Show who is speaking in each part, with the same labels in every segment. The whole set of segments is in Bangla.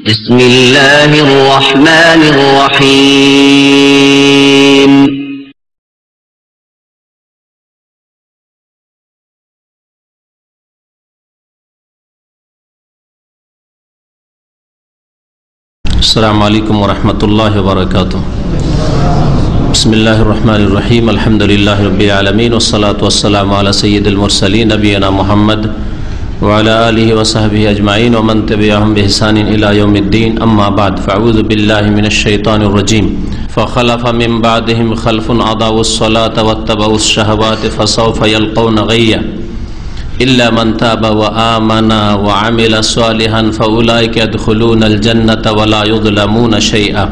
Speaker 1: بسم الله الرحمن الرحيم.
Speaker 2: السلام عليكم ورحمة الله وبركاته. بسم الله الرحمن الرحيم. الحمد لله رب العالمين والصلاة والسلام على سيد المرسلين نبينا محمد وعلى آله وصحبه أجمعين ومن تبعهم بإحسان إلى يوم الدين. أما بعد فأعوذ بالله من الشيطان الرجيم. فخلف من بعدهم خلف أضاعوا الصلاة واتبعوا الشهوات فسوف يلقون غيا. إلا من تاب وآمن وعمل صالحا فأولئك يدخلون الجنة ولا يظلمون شيئا.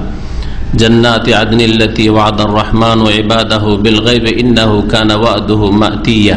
Speaker 2: جنات عدن التي وعد الرحمن عباده بالغيب إنه كان وعده مأتيا.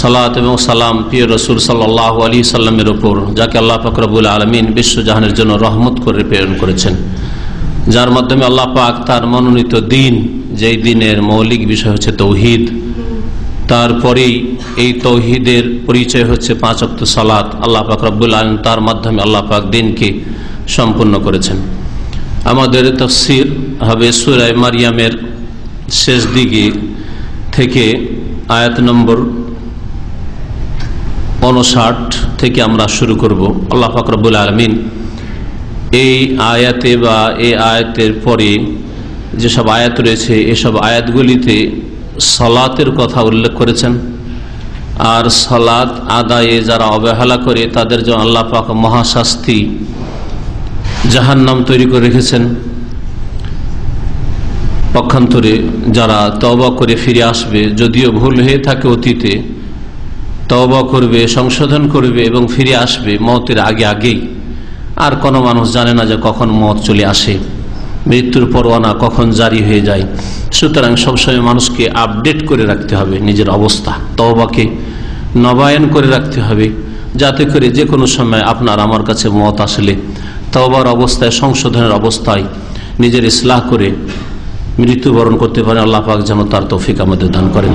Speaker 2: সালাত এবং সালাম প্রিয় রসুল সাল্লাহ আলী সাল্লামের ওপর যাকে আল্লাহ পাক রব্বুল আলমিন বিশ্বজাহানের জন্য রহমত করে প্রেরণ করেছেন। যার মাধ্যমে আল্লাহ পাক তার মনোনীত দিন, যেই দিনের মৌলিক বিষয় হচ্ছে তৌহিদ, তারপরেই এই তৌহিদের পরিচয় হচ্ছে পাঁচ অক্ত সালাত। আল্লাহ পাক রব্বুল আলম তার মাধ্যমে আল্লাহ পাক দিনকে সম্পূর্ণ করেছেন। আমাদের তফসির হবে সুরায় মারিয়ামের শেষ দিকে থেকে আয়াত নম্বর উনষাট থেকে আমরা শুরু করব। আল্লাহ পাক রব্বুল আলমিন এই আয়াতে বা এই আয়াতের পরে যেসব আয়াত রয়েছে, এসব আয়াতগুলিতে সলাতের কথা উল্লেখ করেছেন। আর সলাৎ আদায়ে যারা অবহেলা করে, তাদের জন্য আল্লাহ পাক মহাশাস্তি জাহান্নাম তৈরি করে রেখেছেন। পক্ষান্তরে যারা তবা করে ফিরে আসবে, যদিও ভুল হয়ে থাকে অতীতে তবা করবে, সংশোধন করবে এবং ফিরে আসবে মতের আগে আগেই। আর কোনো মানুষ জানে না যে কখন মত চলে আসে। মৃত্যুর পরোয়ানা কখন জারি হয়ে যায়। সুতরাং সবসময় মানুষকে আপডেট করে রাখতে হবে নিজের অবস্থা। তওবাকে নবায়ন করে রাখতে হবে, যাতে করে যে কোনো সময় আপনার আমার কাছে মত আসলে। তওবার অবস্থায়, সংশোধনের অবস্থায় নিজের ইসলাহ করে মৃত্যুবরণ করতে পারে, আল্লাহ পাক যেন তার তৌফিক আমাদের দান করেন।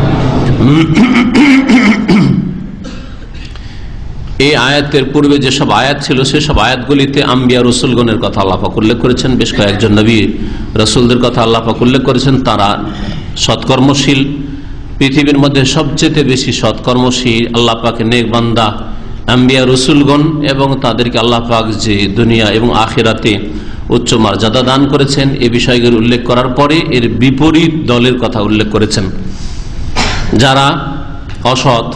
Speaker 2: এই আয়াতের পূর্বে যেসব আয়াত ছিল, সেসব আয়াতগুলিতে আম্বিয়া রসুলগণের কথা আল্লাপাক উল্লেখ করেছেন। বেশ কয়েকজন নবী রসুলদের কথা আল্লাপাক উল্লেখ করেছেন। তারা সৎকর্মশীল। পৃথিবীর মধ্যে সবচেয়ে বেশি সৎকর্মশীল, আল্লাহ পাকে নেকবান্দা আম্বিয়া রসুলগণ এবং তাদেরকে আল্লাহ পাক যে দুনিয়া এবং আখেরাতে উচ্চ মর্যাদা দান করেছেন, এ বিষয়গুলি উল্লেখ করার পরে এর বিপরীত দলের কথা উল্লেখ করেছেন। যারা অসৎ,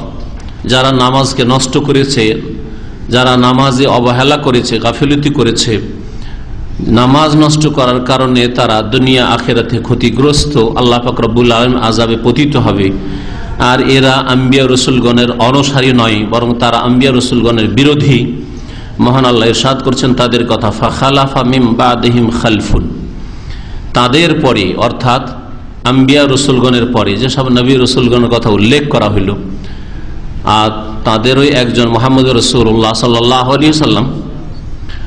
Speaker 2: যারা নামাজকে নষ্ট করেছে, যারা নামাজে অবহেলা করেছে, গাফিলতি করেছে, নামাজ নষ্ট করার কারণে তারা দুনিয়া আখেরাতে ক্ষতিগ্রস্ত, আল্লাহ ফাকরবুল আলম আজাবে পতিত হবে। আর এরা আম্বিয়া রসুলগণের অনসারী নয়, বরং তারা আম্বিয়া রসুলগণের বিরোধী। মহান আল্লাহ ইরশাদ করছেন তাদের কথা, ফাখালাফা মিম বাদহিম খালফুন। তাদের পরে, অর্থাৎ আম্বিয়া রসুলগণের পরে, যেসব নবী রসুলগণের কথা উল্লেখ করা হইল, আর তাদেরই একজন মোহাম্মদ রসুল্লাহ সাল্লাহ আলী সাল্লাম,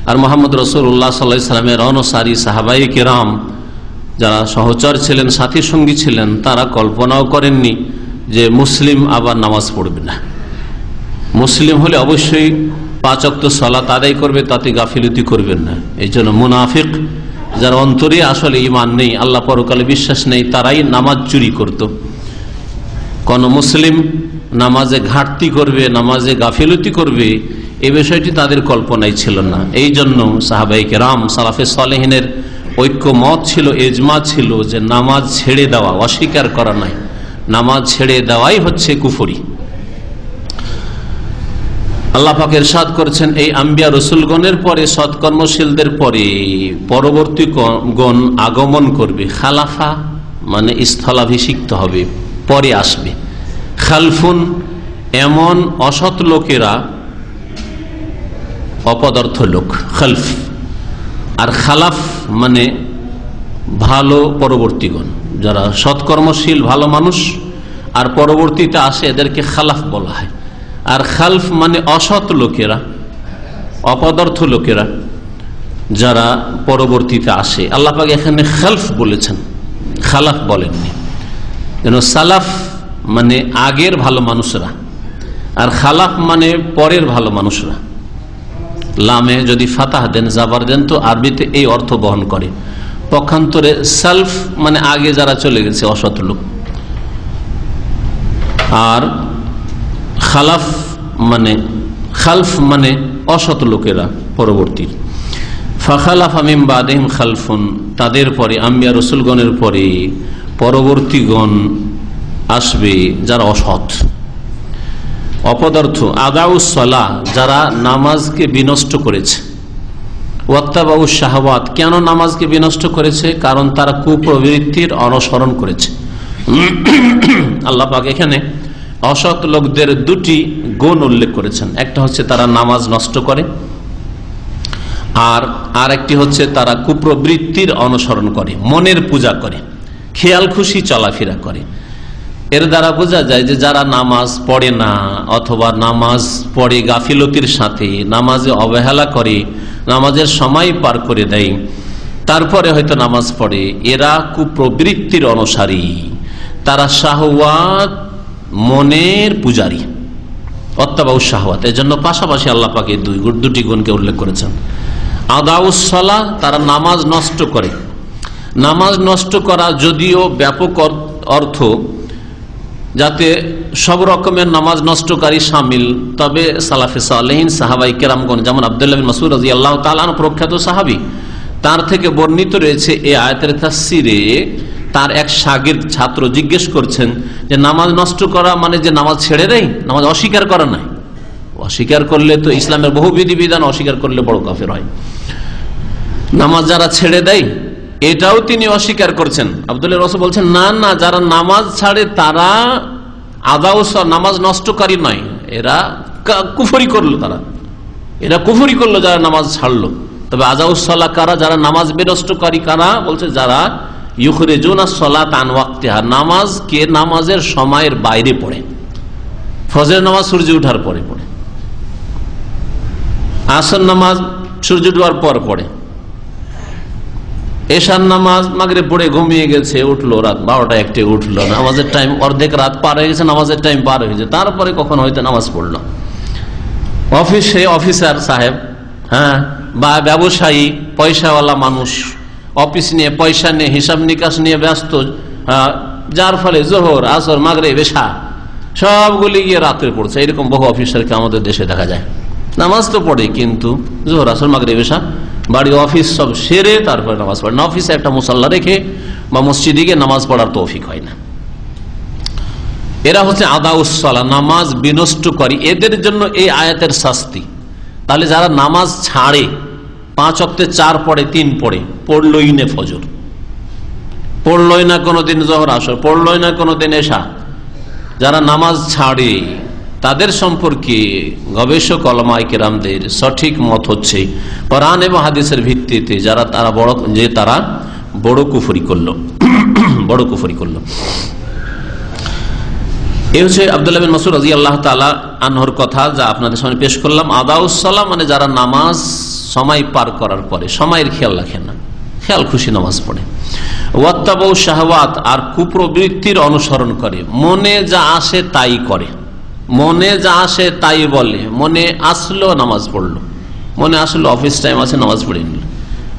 Speaker 2: আর মোহাম্মদ রসুল্লাহ সাল্লাহ সাল্লামের অনসারী সাহাবাই কেরাম, যারা সহচর ছিলেন, সাথী সঙ্গী ছিলেন, তারা কল্পনাও করেননি। যে মুসলিম আবার নামাজ পড়বে না। মুসলিম হলে অবশ্যই পাঁচ অক্ত সলাত আদায় করবে, তাতে গাফিলতি করবেন না। এই জন্য মুনাফিক যার অন্তরে আসলে ইমান নেই, আল্লাহ পরকালে বিশ্বাস নেই, তারাই নামাজ চুরি করত। কোন মুসলিম নামাজে ঘাটতি করবে, নামাজে গাফিলতি করবে এই বিষয়টি তাদের কল্পনাই ছিল না। এই জন্য সাহাবাইকে রাম সালাফে সালেহিনের ঐক্য মত ছিল, এজমা ছিল যে নামাজ ছেড়ে দেওয়া অস্বীকার করা নাই। নামাজ ছেড়ে দেওয়াই হচ্ছে কুফরি। আল্লাহ পাক করেছেন, এই আম্বিয়া রসুলগণের পরে, সৎকর্মশীলদের পরে পরবর্তী গণ আগমন করবে। খালাফা মানে স্থলাভিষিক্ত হবে, পরে আসবে। খালফুন এমন অসৎ লোকেরা, অপদার্থ লোক, খালফ। আর খালাফ মানে ভালো পরবর্তীগণ যারা সৎকর্মশীল, ভালো মানুষ, আর পরবর্তীতে আসে এদেরকে খালাফ বলা হয়। আর খালফ মানে অসৎ লোকেরা, অপদার্থ লোকেরা, যারা পরবর্তীতে আসে। আল্লাপাক এখানে খালফ বলেছেন। খালাফ বলেননি। যেন সালাফ মানে আগের ভালো মানুষরা, আর খালাফ মানে পরের ভালো মানুষরা। লামে যদি ফাতাহ দেন, জাবার দেন, তো আরবিতে এই অর্থ বহন করে। পক্ষান্তরে সেলফ মানে আগে যারা চলে গেছে, অসৎ লোক। আর খালাফ মানে খালফ মানে অসৎ লোকেরা পরবর্তী। ফাখালাফ আমিম বাদেহিম খালফুন, তাদের পরে, আম্বিয়া রসুলগণের পরে পরবর্তীগণ আসবে যারা অসৎ। অপদার্থ আদাউসলা যারা নামাজকে বিনষ্ট করেছে। ওয়াত্তাবাউ শাহবাত কেন নামাজকে বিনষ্ট করেছে? কারণ তারা কুপ্রবৃত্তির অনুসরণ করেছে। আল্লাহ পাক এখানে অসৎ লোকদের দুটি গুণ উল্লেখ করেছেন। একটা হচ্ছে তারা নামাজ নষ্ট করে, আর আর একটি হচ্ছে তারা কুপ্রবৃত্তির অনুসরণ করে, মনের পূজা করে, খেয়াল খুশি চলাফেরা করে। এর দ্বারা বোঝা যায় যে যারা নামাজ পড়ে না অথবা নামাজ পড়ে গাফিলতির সাথে, নামাজে অবহেলা করে, নামাজের সময় পার করে দেয়, তারপরে হয়তো নামাজ পড়ে। এরা কুপ্রবৃত্তির অনুসারী। তারা শাহওয়াত মনের পূজারী। অত্যাবাউ শাহওয়াত। এর জন্য পাশাপাশি আল্লাহ পাকে দুই দুটি গুণকে উল্লেখ করেছেন। আদাউসলা তারা নামাজ নষ্ট করে। নামাজ নষ্ট করা যদিও ব্যাপক অর্থ যাতে সব রকমের নামাজ নষ্টকারী সামিল। তবে সালাফে সালেহিন সাহাবাই কেরামগণ, যেমন আবদুল্লাহ মাসুদ রাজি আল্লাহ তালান প্রখ্যাত সাহাবি, তার থেকে বর্ণিত রয়েছে এ আয়তের তাসিরে তার এক সাগির ছাত্র জিজ্ঞেস করছেন যে, নামাজ নষ্ট করা মানে যে নামাজ ছেড়ে দেয়? নামাজ অস্বীকার করা নাই? অস্বীকার করলে তো ইসলামের বহু বিধিবিধান অস্বীকার করলে বড় কাফের হয়। নামাজ যারা ছেড়ে দেয় এটাও তিনি অস্বীকার করছেন। আবদুল্লাহ রস বলছেন, না না, যারা নামাজ ছাড়ে তারা আদাও নামাজ নষ্টকারী নয়। এরা কুফরি করল তারা। এরা কুফরি করল যারা নামাজ ছাড়লো। তবে আজাউসলা কারা? যারা নামাজ বেনষ্টকারী কারা? বলছে, যারা ইউখরে জোনা সলাত আনওয়াক্তেহা নামাজকে নামাজের সময়ের বাইরে পড়ে। ফজের নামাজ সূর্য উঠার পরে পড়ে। আসর নামাজ সূর্য ডুয়ার পর পড়ে। এশার নামাজ মাগরে পড়ে ঘুমিয়ে গেছে, উঠল রাত বারোটা একটে উঠল। নামাজের টাইম অর্ধেক রাত পার হয়ে গেছে, নামাজের টাইম পার হয়ে গেছে। তারপরে কখন হয়তো নামাজ পড়ল। অফিসে অফিসার সাহেব হ্যাঁ বা ব্যবসায়ী, পয়সাওয়ালা মানুষ, অফিস নিয়ে পয়সা নিয়ে, হিসাব নিকাশ নিয়ে ব্যস্ত যার ফলে জোহর, আসর মাগরে বেশা সবগুলি গিয়ে রাত্রে পড়ছে। এরকম বহু অফিসারকে আমাদের দেশে দেখা যায়। নামাজ তো পড়ে, কিন্তু জোহর, আসর মাগরে বেশা বাড়ি অফিস সব সেরে তারপরে নামাজ পড়ে। না অফিসে একটা মুসাল্লা রেখে বা মসজিদে গিয়ে নামাজ পড়ার তৌফিক হয় না। এরা হচ্ছে আদাউসলা নামাজ বিনষ্টকারী এদের জন্য এই আয়াতের শাস্তি। তাহলে যারা নামাজ ছাড়ে, পাঁচ অক্টে চার পড়ে, তিন পড়ে, পড়লই নে ফজর। পড়লই না কোনোদিন জহর আসর, পড়লই না কোনোদিন এসা যারা নামাজ ছাড়ে তাদের সম্পর্কে গবেষক অলমাইকেরামদের সঠিক মত হচ্ছে কোরআন এবং হাদিসের ভিত্তিতে যারা তারা বড় যে তারা বড় কুফরি করল, বড় কুফরি করল। এ হচ্ছে আবদুল্লাহ বিন মাসুদ রাজি আল্লাহ তালা আনহর কথা যা আপনাদের সামনে পেশ করলাম। আদাউসাল্লাম মানে যারা নামাজ সময় পার করার পরে, সময়ের খেয়াল রাখে না, খেয়াল খুশি নামাজ পড়ে। ওয়াত্তাবউ শাহওয়াত আর কুপ্রবৃত্তির অনুসরণ করে, মনে যা আসে তাই করে। মনে যা আসে তাই বলে। মনে আসলো নামাজ পড়ল। মনে আসলো অফিস টাইম আছে, নামাজ পড়ে নিল।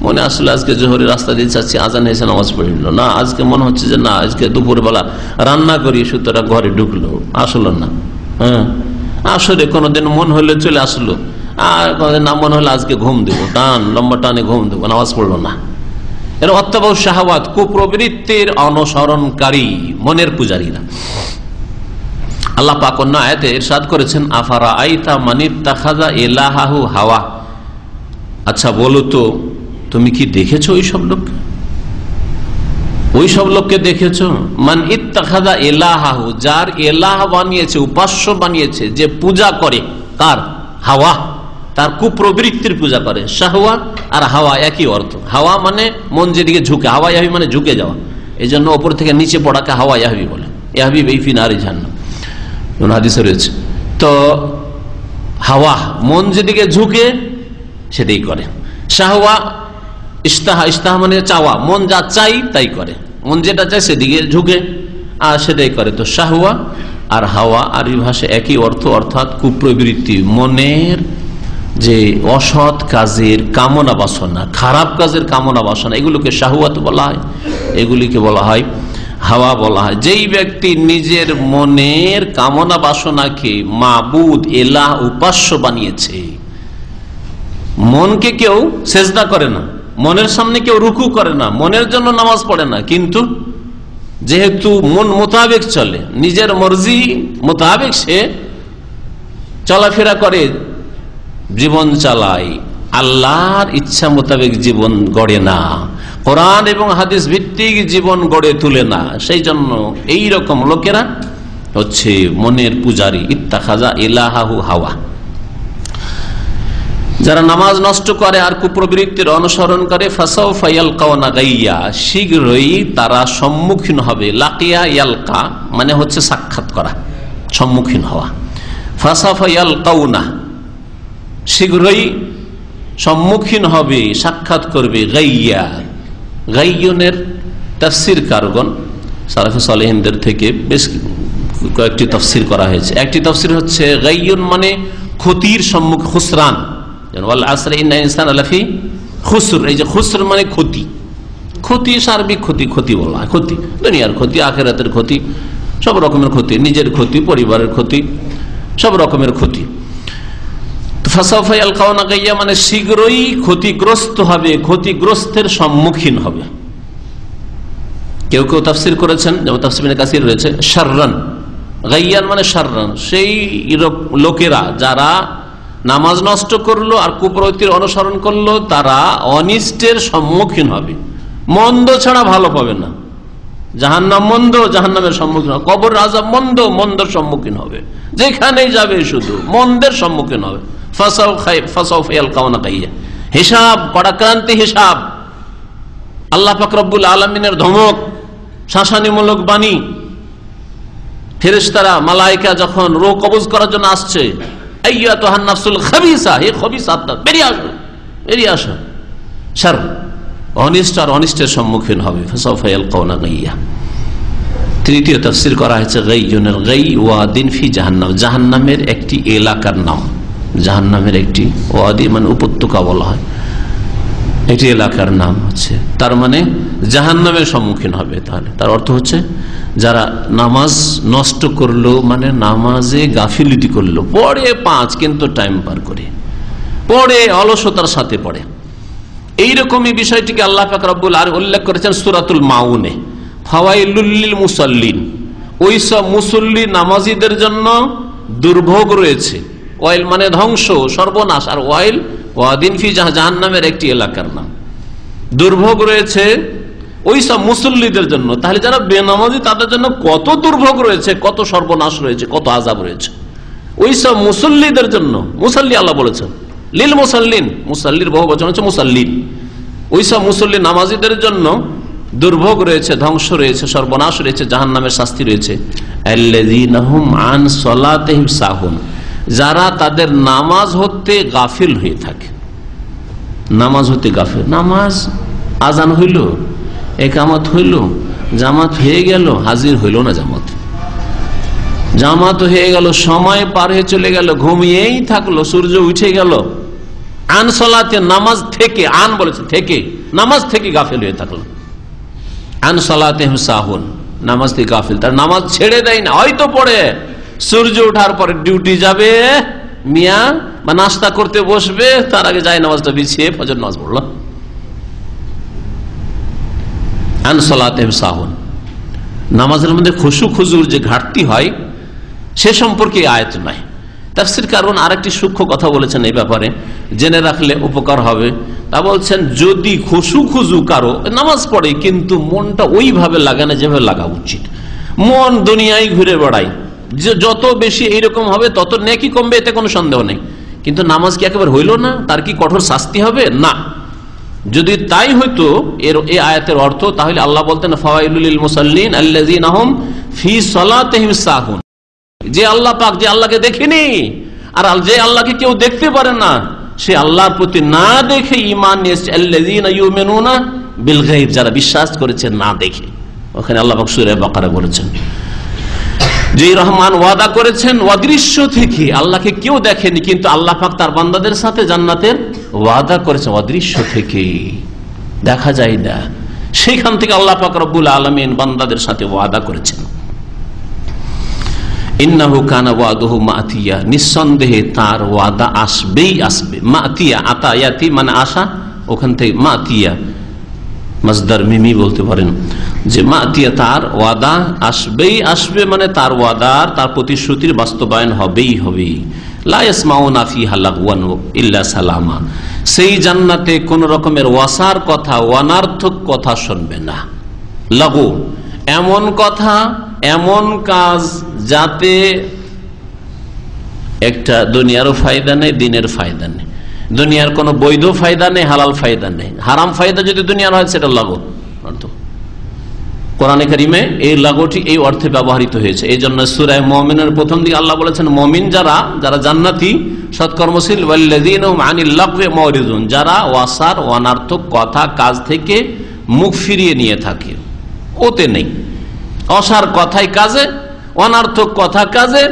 Speaker 2: মনে আসলো আজকে জোহরি রাস্তা দিয়ে যাচ্ছি, আজান এসে নামাজ পড়ে নিল। না, আজকে মনে হচ্ছে যে না, আজকে দুপুরবেলা রান্না করি, সুতরাং ঘরে ঢুকলো। আসলো না। হ্যাঁ? আসলে কোনোদিন মন হলে চলে আসলো। আর কোনোদিন না মনে হলে আজকে ঘুম দেবো। টান, লম্বা টানে ঘুম দেবো। নামাজ পড়ল না। এর অত্যাবহ শাহবাদ কুপ্রবৃত্তির অনুসরণকারী, মনের পূজারীরা। আল্লাহ পাক অন্য আয়াতে ইরশাদ করেছেন, আফারা আইতা মানিত তাখাজা এলাহাহু হাওয়া? আচ্ছা বলো তো, তুমি কি দেখেছ ওই সব লোক ওই সব লোককে দেখেছ? মান ইত্তাখাদা এলাহাহু যার এলাহ বানিয়েছে, উপাস্য বানিয়েছে, যে পূজা করে, কার? হাওয়া। তার কুপ্রবৃত্তির পূজা করে, শাহওয়া আর হাওয়া একই অর্থ। হাওয়া মানে মন যেদিকে ঝুঁকে, হাওয়া মানে ঝুঁকে যাওয়া। এই জন্য ওপর থেকে নিচে পড়াকে হাওয়া ইয়াহাবি বলে। ইয়াহাবি বেইফি নারী জাহান্নাম। হাদিসে রয়েছে। তো হাওয়া, মন যেদিকে ঝুঁকে সেটাই করে। শাহওয়া ইস্তাহা ইস্তাহা মানে চাওয়া। মন যা চাই, তাই করে। মন যেটা চায়, সেদিকে ঝুঁকে, আর সেটাই করে। তো শাহওয়া আর হাওয়া আরবি ভাষা একই অর্থ, অর্থাৎ কুপ্রবৃত্তি। মনের যে অসৎ কাজের কামনা বাসনা, খারাপ কাজের কামনা বাসনা, এগুলোকে শাহুয়াত বলা হয়। এগুলিকে বলা হয় হাওয়া বলা হয়। যেই ব্যক্তি নিজের মনের কামনা বাসনাকে মাবুদ, এলাহ, উপাস্য বানিয়েছে, মনকে কেউ সেজদা করে না, মনের সামনে কেউ রুকু করে না, মনের জন্য নামাজ পড়ে না, কিন্তু যেহেতু মন মোতাবেক চলে, নিজের মর্জি মোতাবেক সে চলাফেরা করে, জীবন চালায়। আল্লাহর ইচ্ছা মোতাবেক জীবন গড়ে না। কোরআন এবং হাদিস ভিত্তিক জীবন গড়ে তুলে না। সেই জন্য এই রকম লোকেরা হচ্ছে মনের পূজারী ইত্তা খাজা ইলাহাহু হাওয়া। যারা নামাজ নষ্ট করে আর কুপ্রবৃত্তির অনুসরণ করে গাইয়া, শীঘ্রই তারা সম্মুখীন হবে। লাকিয়া ইয়ালকা মানে হচ্ছে সাক্ষাৎ করা, সম্মুখীন হওয়া। ফাসা ফাইয়াল কাউনা শীঘ্রই সম্মুখীন হবে, সাক্ষাৎ করবে, গাইয়া। গাইয়নের তফসির কারগন সালাফি সালেহিনদের থেকে বেশ কয়েকটি তফসির করা হয়েছে। একটি তফসির হচ্ছে, গাইয়ন মানে ক্ষতির সম্মুখ খুসরান। এই যে মানে ক্ষতি। ক্ষতি, সার্বিক ক্ষতি ক্ষতি বলা ক্ষতি। ক্ষতি ক্ষতি, সব রকমের ক্ষতি, নিজের ক্ষতি, পরিবারের ক্ষতি, সব রকমের ক্ষতি। মানে শীঘ্রই ক্ষতিগ্রস্ত হবে, ক্ষতিগ্রস্তের সম্মুখীন হবে। কেউ কেউ তাফসির করেছেন, যেমন তাফসির কাসির রয়েছে সার্রান গাইয়ান মানে সার্রান সেই লোকেরা যারা নামাজ নষ্ট করল আর কুপ্রতির অনুসরণ করল, তারা অনিষ্টের সম্মুখীন হবে। মন্দ ছাড়া ভালো পাবে না। জাহান্নাম মন্দ, জাহান্নামের সম্মুখীন হবে। কবর রাজা মন্দ, মন্দর সম্মুখীন হবে। যেখানেই যাবে শুধু মন্দের সম্মুখীন হবে। হিসাব পরাক্রান্তি হিসাব। আল্লাহ ফাকরবুল আলমিনের ধমক, শাসানিমূলক বাণী। ফেরেস্তারা মালাইকা যখন রো কবজ করার জন্য আসছে অনিষ্টের সম্মুখীন হবে করা হয়েছে জাহান্নামের একটি এলাকার নাম। জাহান্নামের একটি ওয়াদি মানে উপত্যকা বলা হয়। এটি এলাকার নাম হচ্ছে। তার মানে জাহান্নামের সম্মুখীন হবে তাহলে। তার অর্থ হচ্ছে যারা নামাজ নষ্ট করল মানে নামাজে গাফিলিটি করল, পড়ে পাঁচ কিন্তু টাইম পার করে। পড়ে, অলসতার সাথে পড়ে। এইরকমই বিষয়টিকে আল্লাহ ফাকরাবুল আর উল্লেখ করেছেন সুরাতুল মাউনে। ফাওয়াইলুল্লিল মুসল্লিন। ওই সব মুসল্লি নামাজিদের জন্য দুর্ভোগ রয়েছে। ওয়াইল মানে ধ্বংস, সর্বনাশ। আর ওয়াইল, ওয়াদিন ফি জাহান নামের একটি এলাকার নাম। দুর্ভোগ রয়েছে ওই সব মুসল্লিদের জন্য। তাহলে যারা বেনামাজি, তাদের জন্য কত দুর্ভোগ রয়েছে, কত সর্বনাশ রয়েছে, কত আজাব রয়েছে। ওই সব মুসল্লিদের জন্য, মুসল্লি আল্লাহ বলেছেন, লীল মুসাল্লিন, মুসল্লির বহু বচন হচ্ছে মুসাল্লিন। ওই সব মুসল্লি নামাজিদের জন্য দুর্ভোগ রয়েছে, ধ্বংস রয়েছে, সর্বনাশ রয়েছে জাহান নামের শাস্তি রয়েছে। যারা তাদের নামাজ হতে গাফিল হয়ে থাকে। নামাজ হতে গাফিল। নামাজ আজান হইল, একামত হইল, জামাত হয়ে গেল, হাজির হইল না জামাত। জামাত হয়ে গেল, সময় পার হয়ে চলে গেল, ঘুমিয়েই থাকল, সূর্য উঠে গেল। আন সলাতে নামাজ থেকে, আন বলেছে থেকে, নামাজ থেকে গাফিল হয়ে থাকল। আন সলাতে সাহুন, নামাজ থেকে গাফিল। তার নামাজ ছেড়ে দেয় না, হয়তো পড়ে। সূর্য ওঠার পরে ডিউটি যাবে, মিয়া, বা নাস্তা করতে বসবে, তার আগে যায় নামাজটা বিছিয়ে ফজর নামাজ পড়ল। নামাজের মধ্যে খুশু খুজুর যে ঘাটতি হয়, সে সম্পর্কে আয়ত নাই। তাফসির কারণ আরেকটি সূক্ষ্ম কথা বলেছেন এই ব্যাপারে, জেনে রাখলে উপকার হবে। তা বলছেন, যদি খুশু খুজু কারও, নামাজ পড়ে, কিন্তু মনটা ওইভাবে লাগে না যেভাবে লাগা উচিত। মন দুনিয়ায় ঘুরে বেড়ায়। যে, যত বেশি এইরকম হবে, তত নেকি কমবে, এতে কোনো সন্দেহ নেই। কিন্তু নামাজ কি একেবারে হইল না? তার কি কঠোর শাস্তি হবে? না। যদি তাই হইতো, এর এই আয়াতের অর্থ, তাহলে আল্লাহ বলতেন সাহুন। যে আল্লাহ পাক যে আল্লাহকে দেখেনি, আর যে আল্লাহকে কেউ দেখতে পারে না, সে আল্লাহর প্রতি না দেখে ইমান বিল গায়ব, যারা বিশ্বাস করেছে না দেখে। ওখানে আল্লাহ পাক সূরা বাকারা বলেছেন। যে রহমান ওয়াদা করেছেন, অদৃশ্য থেকে। আল্লাহকে কেউ দেখেনি, কিন্তু আল্লাহ পাক তার বান্দাদের সাথে জান্নাতের ওয়াদা করেছেন, অদৃশ্য থেকে। দেখা যায় না। সেখান থেকে আল্লাহ পাক রব্বুল আলমিন বান্দাদের সাথে ওয়াদা করেছেন। মাতিয়া। নিঃসন্দেহে তার ওয়াদা আসবেই আসবে। মাতিয়া আতায়াতি মানে আশা, ওখান থেকে মাতিয়া। মজদার মিমি বলতে পারেন। যে মাতিয়া তার ওয়াদা আসবেই, আসবে মানে তার ওয়াদার, তার প্রতিশ্রুতির বাস্তবায়ন হবেই হবে সালামা। সেই জান্নাতে কোন রকমের ওয়াসার কথা অনার্থক কথা শুনবে না। লাগু, এমন কথা, এমন কাজ যাতে একটা দুনিয়ারও ফায়দা নেই, দিনের ফায়দা নেই। দুনিয়ার কোনো বৈধ ফায়দা নেই, হালাল ফায়দা নেই। হারাম ফায়দা যদি দুনিয়ার হয়, সেটা লাগো। অর্থ। কোরআনে কারিমে এই লাগোটি, এই অর্থে ব্যবহৃত হয়েছে। এই জন্য সুরায় মমিনের প্রথম দিকে আল্লাহ বলেছেন, মমিন যারা যারা জান্নাতি, সৎকর্মশীল যারা ওয়াসার, অনার্থক কথা, কাজ থেকে মুখ ফিরিয়ে নিয়ে থাকে। ওতে নেই। অসার কথাই কাজে, অনার্থক কথা কাজে,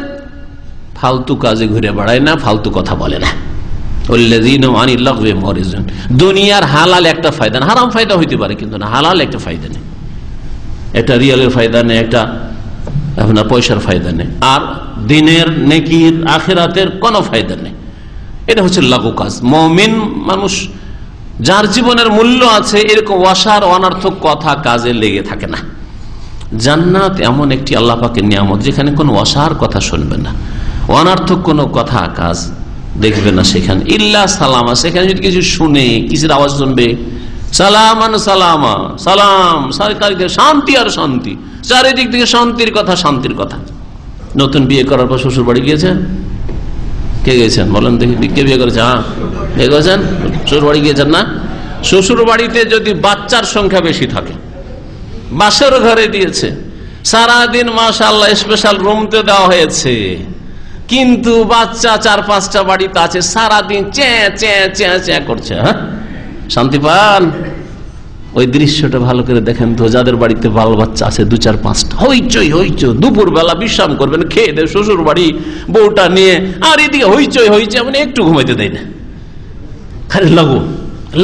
Speaker 2: ফালতু কাজে ঘুরে বেড়ায় না, ফালতু কথা বলে না। দুনিয়ার হালাল একটা ফায়দা হারাম ফায়দা হইতে পারে, কিন্তু না, হালাল একটা ফায়দা নেই। একটা রিয়ালের ফায়দা নেই, একটা আপনার পয়সার ফায়দা নেই। আর দিনের নেকির আখেরাতের কোনো ফায়দা নেই। এটা হচ্ছে লাগু কাজ। মমিন মানুষ, যার জীবনের মূল্য আছে, এরকম অসার, অনার্থক কথা কাজে লেগে থাকে না। জান্নাত এমন একটি আল্লাহ পাকের নিয়ামত, যেখানে কোনো অসার কথা শুনবে না। অনার্থক কোনো কথা কাজ দেখবে না সেখানে। ইল্লা সালামা, সেখানে যদি কিছু শুনে কিছুর আওয়াজ শুনবে? সালামান সালামা, সালাম চারিদিকে শান্তি আর শান্তি। চারিদিক থেকে শান্তির কথা শান্তির কথা। নতুন বিয়ে করার পর শ্বশুর বাড়ি গিয়েছেন কে গেছেন বলেন দেখি, কে বিয়ে করেছে? হ্যাঁ বিয়ে করেছেন? শ্বশুর বাড়ি গিয়েছেন না? শ্বশুর বাড়িতে যদি বাচ্চার সংখ্যা বেশি থাকে, বাসের ঘরে দিয়েছে, সারাদিন মাসা আল্লাহ স্পেশাল রুমতে দেওয়া হয়েছে। কিন্তু বাচ্চা চার পাঁচটা বাড়িতে আছে, সারাদিন চ্যাঁ চ্যাঁ চ্যাঁ চ্যাঁ করছে হ্যাঁ? শান্তি পান? ওই দৃশ্যটা ভালো করে দেখেন তো, যাদের বাড়িতে বাল বাচ্চা আছে, দু চার পাঁচটা। হইচই হইচই দুপুর বেলা বিশ্রাম করবেন, খেয়ে দেয় শ্বশুর বাড়ি বউটা নিয়ে, আর এদিকে হইচই হইচই মানে একটু ঘুমাইতে দেয় না। আরে লাগো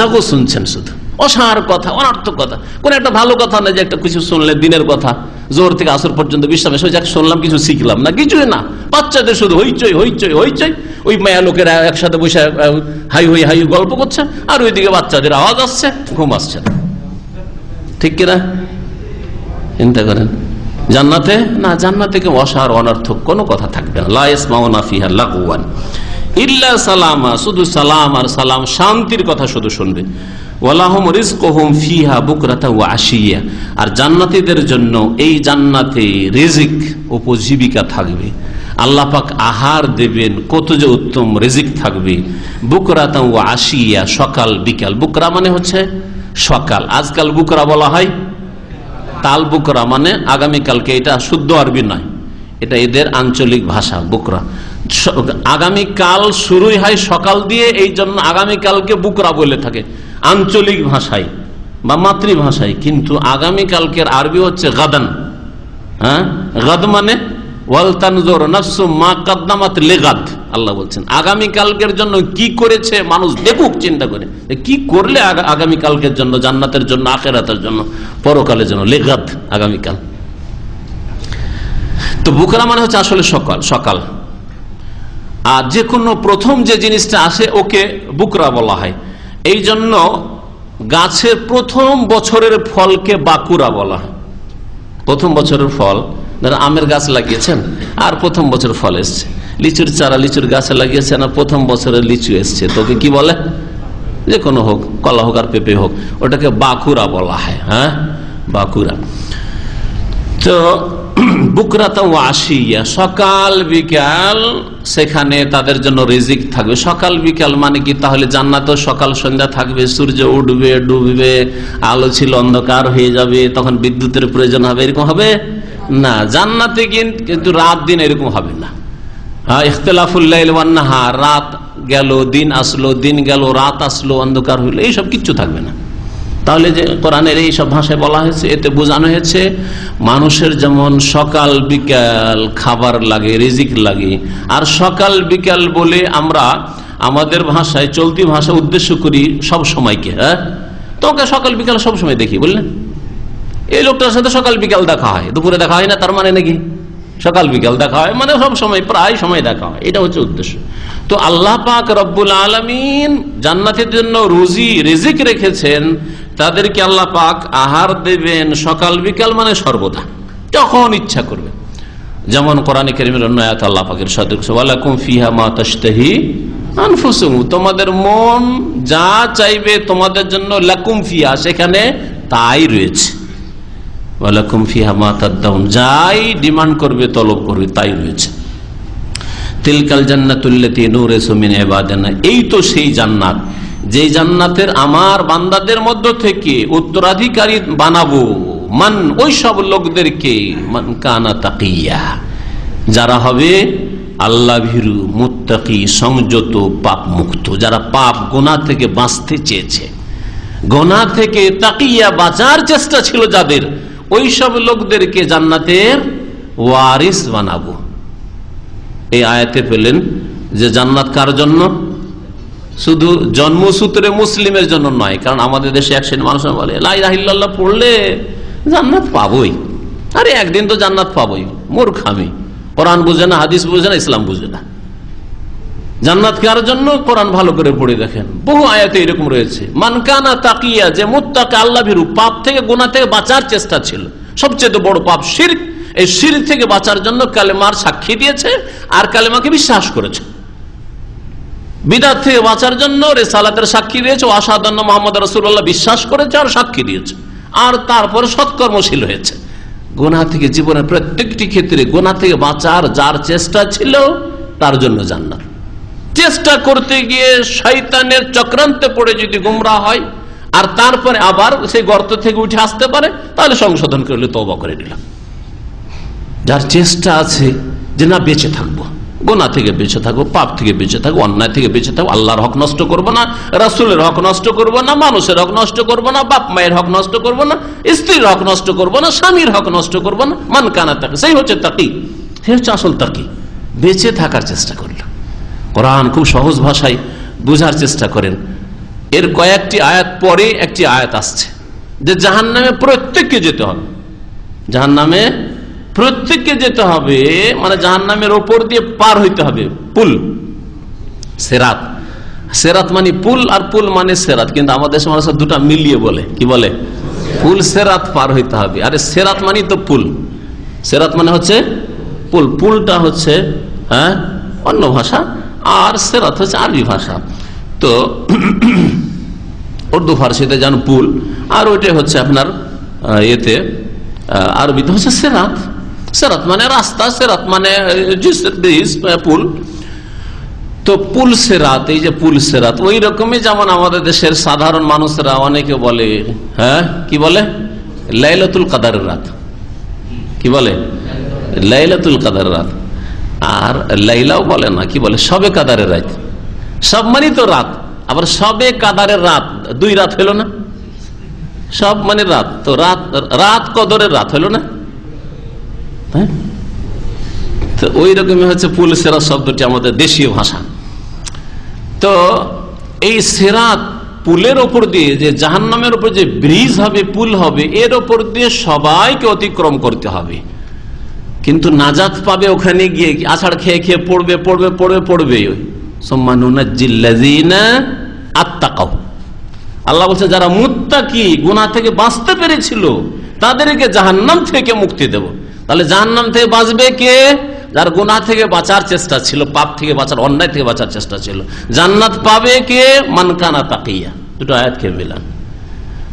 Speaker 2: লাগো শুনছেন শুধু। অসার কথা, অনার্থক কথা। কোন একটা ভালো কথা না যে একটা কিছু শুনলে দিনের কথা। জোর থেকে আসর পর্যন্ত বিশ্রামে শুনলাম কিছু শিখলাম না, কিছুই না। বাচ্চাদের শুধু হইচই হইচই হইচই। ওই মায়া লোকেরা একসাথে বসে হাই হই, হাই গল্প করছে, আর ওইদিকে বাচ্চাদের আওয়াজ আসছে, ঘুম আসছে ঠিক কিনা? চিন্তা করেন। জান্নাতে? না, জান্নাতে কেউ অসার, অনর্থক কোনো কথা থাকবে না। লাইস লাগুয়ান ইল্লা সালামা, শুধু সালাম আর সালাম, শান্তির কথা শুধু শুনবে। ওয়ালাহম ফিহা আশিয়া। আর জান্নাতীদের জন্য এই জান্নাতে রিজিক উপজীবিকা থাকবে। আল্লাহ পাক আহার দেবেন, কত যে উত্তম রিজিক থাকবে। বুকরাতা ও আশিয়া, সকাল, বিকাল। বুকরা মানে হচ্ছে সকাল। আজকাল বুকরা বলা হয় তাল বুকরা মানে আগামীকালকে। এটা শুদ্ধ আরবি নয়। এটা এদের আঞ্চলিক ভাষা, বুকরা। আগামীকাল শুরুই হয় সকাল দিয়ে এই জন্য আগামীকালকে বুকরা বলে থাকে। আঞ্চলিক ভাষায় বা মাতৃভাষায়, কিন্তু আগামীকালকের আরবি হচ্ছে গাদান। হ্যাঁ? গাদ মানে আল্লাহ বলছেন। আগামীকালকের জন্য কি করেছে মানুষ? দেখুক, চিন্তা করে। কি করলে আগামীকালকের জন্য, জান্নাতের জন্য, আখেরাতের জন্য, পরকালের জন্য লেগাত আগামীকাল? তো বুকরা মানে হচ্ছে আসলে সকাল সকাল। আর যে কোনো প্রথম যে জিনিসটা আসে, ওকে বুকরা বলা হয়। এই জন্য গাছের প্রথম বছরের ফলকে বাকুরা বলা প্রথম বছরের ফল। ধরেন আমের গাছ লাগিয়েছেন, আর প্রথম বছর ফল এসছে। লিচুর চারা লিচুর গাছে লাগিয়েছেন, আর প্রথম বছরের লিচু এসছে। তোকে কি বলে? যে কোনো হোক, কলা হোক আর পেঁপে হোক, ওটাকে বাকুরা বলা হয় হ্যাঁ? বাকুরা তো বুকরাতা আসিয়া সকাল, বিকাল সেখানে তাদের জন্য রিজিক থাকবে। সকাল, বিকাল মানে কি? তাহলে জান্নাত সকাল, সন্ধ্যা থাকবে, সূর্য উঠবে, ডুববে, আলো ছিল, অন্ধকার হয়ে যাবে, তখন বিদ্যুতের প্রয়োজন হবে, এরকম হবে? না, জান্নাতে কিন্তু রাত দিন এরকম হবে না। হ্যাঁ ইখতলাফুল্লাহ রাত গেল, দিন আসলো, দিন গেল, রাত আসলো, অন্ধকার হইল, এইসব কিচ্ছু থাকবে না। তাহলে যে কোরআনের এই সব ভাষায় বলা হয়েছে, এতে বোঝানো হয়েছে, মানুষের যেমন সকাল, বিকাল খাবার লাগে, রিজিক লাগে, আর সকাল, বিকাল বলে আমরা আমাদের ভাষায়, চলতি ভাষা উদ্দেশ্য করি সব সময়কে হ্যাঁ? তোকে সকাল, বিকাল সব সময় দেখি, বুঝলেন? এই লোকটার সাথে সকাল, বিকাল দেখা হয়, দুপুরে দেখা হয় না, তার মানে নাকি? সকাল, বিকাল দেখা হয় মানে সব সময়, প্রায় সময় দেখা হয়, এটা হচ্ছে উদ্দেশ্য। তো আল্লাহ পাক রব্বুল আলমিন জান্নাতের জন্য রুজি, রেজিক রেখেছেন তাদেরকে আল্লাহ পাক আহার দেবেন সকাল বিকাল মানে সর্বদা, যখন ইচ্ছা করবে যেমন কোরআনে কেরিমের নয়াত আল্লাহ পাকের সদুম ফিহা আনফুসুম। তোমাদের মন যা চাইবে তোমাদের জন্য লাকুম সেখানে তাই রয়েছে। ওয়ালাকুম ফিহা মা তাদ্দাউন। যাই ডিমান্ড করবে, তলব করবে, তাই রয়েছে। তিলকাল জান্নাতুল্লাতি নূরে সুমিন এবাদানা এই তো সেই জান্নাত। যে জান্নাতের আমার বান্দাদের মধ্য থেকে উত্তরাধিকারী বানাবো, মান ওই সব লোকদেরকে মান কানা তাকিয়া। যারা হবে আল্লাহ ভীরু মুত্তাকি, সংযত পাপ মুক্ত যারা পাপ গোনা থেকে বাঁচতে চেয়েছে। গোনা থেকে তাকিয়া বাঁচার চেষ্টা ছিল যাদের ওই সব লোকদেরকে জান্নাতের ওয়ারিস বানাবো। এই আয়াতে পেলেন যে জান্নাত কার জন্য? শুধু জন্মসূত্রে মুসলিমের জন্য নয়, কারণ আমাদের দেশে এক শ্রেণি মানুষ বলে লাইরাহিল্লাহ পড়লে জান্নাত পাবই। আরে একদিন তো জান্নাত পাবই মূর্খামি কোরআন বুঝে না, হাদিস বুঝে না, ইসলাম বুঝে না। জান্নাত কার জন্য? কোরআন ভালো করে পড়ে দেখেন। বহু আয়াতে এরকম রয়েছে মানকানা তাকিয়া, যে মুত্তাকে আল্লাহ ভিরু পাপ থেকে গোনা থেকে বাঁচার চেষ্টা ছিল। সবচেয়ে তো বড় পাপ শির এই শির থেকে বাঁচার জন্য কালেমার সাক্ষী দিয়েছে, আর কালেমাকে বিশ্বাস করেছে। বিদাত থেকে বাঁচার জন্য রেসালাতের সাক্ষী দিয়েছে আসাদান্য মোহাম্মদ রসুল্লাহ বিশ্বাস করেছে আর সাক্ষী দিয়েছে। আর তারপরে সৎকর্মশীল হয়েছে। গোনা থেকে জীবনের প্রত্যেকটি ক্ষেত্রে গোনা থেকে বাঁচার যার চেষ্টা ছিল, তার জন্য জান্নাত। চেষ্টা করতে গিয়ে শৈতানের চক্রান্তে পড়ে যদি গুমরা হয়, আর তারপরে আবার সেই গর্ত থেকে উঠে আসতে পারে, তাহলে সংশোধন করলে তবা করে নিলাম। যার চেষ্টা আছে যে না বেঁচে থাকব। গোনা থেকে বেঁচে থাকব পাপ থেকে বেঁচে থাকব অন্যায় থেকে বেঁচে থাকব আল্লাহর হক নষ্ট করব না, রাসুলের হক নষ্ট করব না, মানুষের হক নষ্ট করব না, বাপ মায়ের হক নষ্ট করব না, স্ত্রীর হক নষ্ট করব না, স্বামীর হক নষ্ট করব না, মান কানা তাকে, সেই হচ্ছে তাকি। সেই হচ্ছে আসল তাকি। বেঁচে থাকার চেষ্টা করলাম। কোরআন খুব সহজ ভাষায় বুঝার চেষ্টা করেন। এর কয়েকটি আয়াত পরে একটি আয়াত আসছে। যে জাহান নামে প্রত্যেককে যেতে হবে। জাহান নামে প্রত্যেককে যেতে হবে মানে জাহান নামের ওপর দিয়ে পার হইতে হবে। পুল। সেরাত। সেরাত মানে পুল আর পুল মানে সেরাত। কিন্তু আমাদের মানুষ দুটা মিলিয়ে বলে। কি বলে? পুল, সেরাত পার হইতে হবে। আরে সেরাত মানে তো পুল। সেরাত মানে হচ্ছে পুল। পুলটা হচ্ছে হ্যাঁ অন্য ভাষা। আর সেরাত হচ্ছে আরবি ভাষা। তো উর্দু, ফার্সিতে যান পুল। আর ওইটাই হচ্ছে আপনার এতে আরবিতে হচ্ছে সেরাত। সেরাত মানে রাস্তা, সেরাত মানে পুল। তো পুল সেরাত, এই যে পুল সেরাত, ওই রকমই যেমন আমাদের দেশের সাধারণ মানুষরা অনেকে বলে হ্যাঁ? কি বলে? লাইলাতুল কাদারের রাত। কি বলে? লাইলাতুল কাদার রাত। আর লাইলাও বলে না, কি বলে? সবে কাদারের রাত। সব মানে তো রাত, আবার সবে কাদারের রাত, দুই রাত হলো না? সব মানে রাত, তো রাত রাত কদরের রাত হলো না? হ্যাঁ তো ওই রকমই হচ্ছে পুল সেরাত শব্দটি আমাদের দেশীয় ভাষা। তো এই সেরাত পুলের ওপর দিয়ে যে জাহান নামের উপর যে ব্রিজ হবে, পুল হবে, এর ওপর দিয়ে সবাইকে অতিক্রম করতে হবে। কিন্তু নাজাত পাবে ওখানে গিয়ে, আষাঢ় খেয়ে খেয়ে পড়বে পড়বে পড়বে পড়বে। আত্মাকাও আল্লাহ বলছে, যারা মুত্তাকি গুনা থেকে বাঁচতে পেরেছিল, তাদেরকে জাহান্নাম থেকে মুক্তি দেব। তাহলে জাহান্নাম থেকে বাঁচবে কে? যার গুনা থেকে বাঁচার চেষ্টা ছিল, পাপ থেকে বাঁচার, অন্যায় থেকে বাঁচার চেষ্টা ছিল। জান্নাত পাবে কে? মানকানা তাকিয়া। দুটো আয়াত খেয়ে মিলান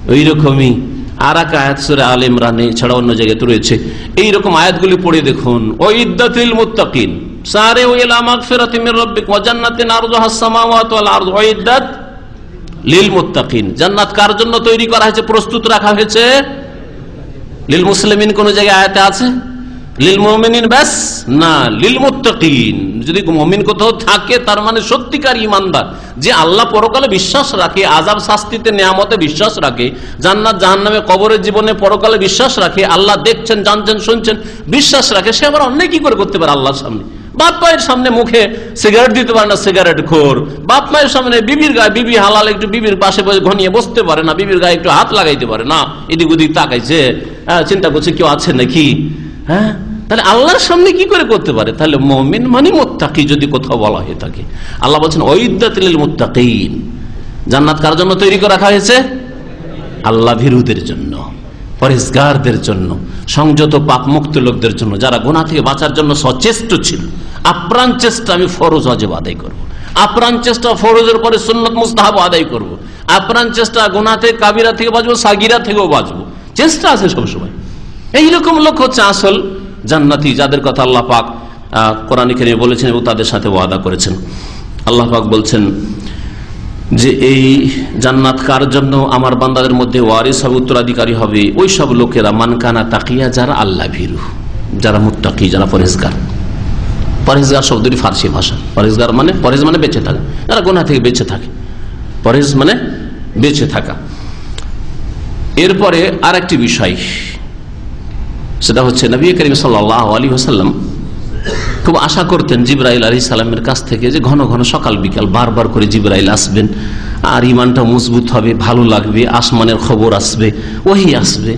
Speaker 2: ওই রকমই আর এক আয়াত সুরে আল ইমরানে ছাড়া অন্য জায়গায় তো রয়েছে। এইরকম আয়াতগুলি পড়ে দেখুন। ও ইদ্দাতিল মুত্তাকিন। সারে ইলা মাগফিরাতি মির রাব্বিক ওয়া জান্নাতিন আরদুহা আস-সামাওয়াতু ওয়াল আরদু। উইদ্দাত লিল মুত্তাকিন। জান্নাত কার জন্য তৈরি করা হয়েছে? প্রস্তুত রাখা হয়েছে লিল মুসলিমিন কোন জায়গায় আয়াতে আছে? লিল মুমিনিন ব্যাস? না, লিল মুত্তাকিন। যদি মমিন কোথাও থাকে, তার মানে সত্যিকার ইমানদার। যে আল্লাহ পরকালে বিশ্বাস রাখে আজাব শাস্তিতে, নেয়ামতে বিশ্বাস রাখে, জান্নাত, জাহান্নামে, কবরের জীবনে পরকালে বিশ্বাস রাখে, আল্লাহ দেখছেন, জানছেন, শুনছেন, বিশ্বাস রাখে, সে আবার অন্যায় কি করে করতে পারে আল্লাহর সামনে? বাপ মায়ের সামনে মুখে সিগারেট দিতে পারে না সিগারেট খোর। বাপ মায়ের সামনে বিবির গায়ে বিবি হালাল একটু বিবির পাশে ঘনিয়ে বসতে পারে না বিবির গায়ে একটু হাত লাগাইতে পারে না এদিক ওদিক তাকাইছে। হ্যাঁ, চিন্তা করছে কেউ আছে নাকি? হ্যাঁ তাহলে আল্লাহর সামনে কি করে করতে পারে? তাহলে মমিন মানে মোত্তাকি যদি কোথাও বলা হয়ে থাকে। আল্লাহ বলছেন ঐদাতিল মোত্তাকিন। জান্নাত কার জন্য তৈরি করে রাখা হয়েছে? আল্লাহ ভীরুদের জন্য। পরেশগারদের জন্য, সংযত পাপ মুক্ত লোকদের জন্য, যারা গোনা থেকে বাঁচার জন্য সচেষ্ট ছিল, আপ্রাণ চেষ্টা আমি ফরজ অজেব আদায় করব। আপ্রাণ চেষ্টা ফরজের পরে সুন্নত মুস্তাহাব আদায় করব। আপ্রাণ চেষ্টা গোনা থেকে কাবিরা থেকে বাঁচবো, সাগিরা থেকেও বাঁচবো চেষ্টা আছে সবসময় এইরকম লোক হচ্ছে আসল জান্নাতি যাদের কথা আল্লাহ পাক কোরআন বলেছেন এবং তাদের সাথে ওয়াদা করেছেন আল্লাহ পাক বলছেন যে এই জান্নাত কার জন্য? আমার বান্দাদের মধ্যে ওয়ারিস হবে, উত্তরাধিকারী হবে। ওই সব লোকেরা মানকানা তাকিয়া, যারা আল্লাহ ভীরু, যারা মুত্তাকি, যারা পরেজগার পরেজগার শব্দটি ফার্সি ভাষা। পরেজগার মানে পরেজ মানে বেঁচে থাকা। যারা গোনা থেকে বেঁচে থাকে। পরেজ মানে বেঁচে থাকা। এরপরে আর একটি বিষয়, সেটা হচ্ছে নবী করিম সাল্লাহ আলী হাসাল্লাম খুব আশা করতেন জিব্রাইল আলী সালামের কাছ থেকে যে ঘন ঘন সকাল বিকাল বারবার করে জিব্রাইল আসবেন। আর ইমানটা মজবুত হবে, ভালো লাগবে, আসমানের খবর আসবে, ওহি আসবে।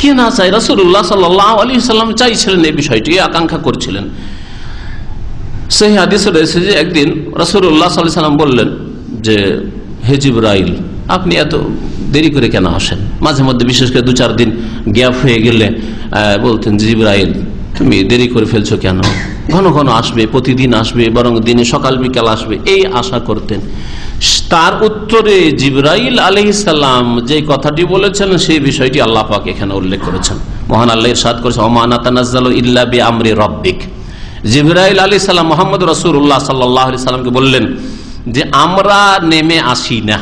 Speaker 2: কে না চাই রসুল্লাহ সাল্লাহ আলী সাল্লাম চাইছিলেন এই বিষয়টি আকাঙ্ক্ষা করছিলেন। সেই হাদিস রয়েছে যে একদিন রসুল্লাহ সাল্লাহ সাল্লাম বললেন যে, হে জিব্রাইল, আপনি এত দেরি করে কেন আসেন? মাঝে মধ্যে বিশেষ করে দু চার দিন গ্যাপ হয়ে গেলে বলতেন জিব্রাইল তুমি দেরি করে ফেলছো কেন? ঘন ঘন আসবে, প্রতিদিন আসবে, বরং দিনে সকাল, বিকাল আসবে, এই আশা করতেন। তার উত্তরে জিব্রাইল আলহিসাল্লাম যে কথাটি বলেছেন, সেই বিষয়টি আল্লাহ পাক এখানে উল্লেখ করেছেন। মহান আল্লাহ সাদ করেছেন ওমানাতানাজ্জাল ইল্লা বি আমরি রব্বিক। জিব্রাইল আলী সাল্লাম মোহাম্মদ রসুল্লাহ সাল্লাহ সাল্লামকে বললেন যে, আমরা নেমে আসি না।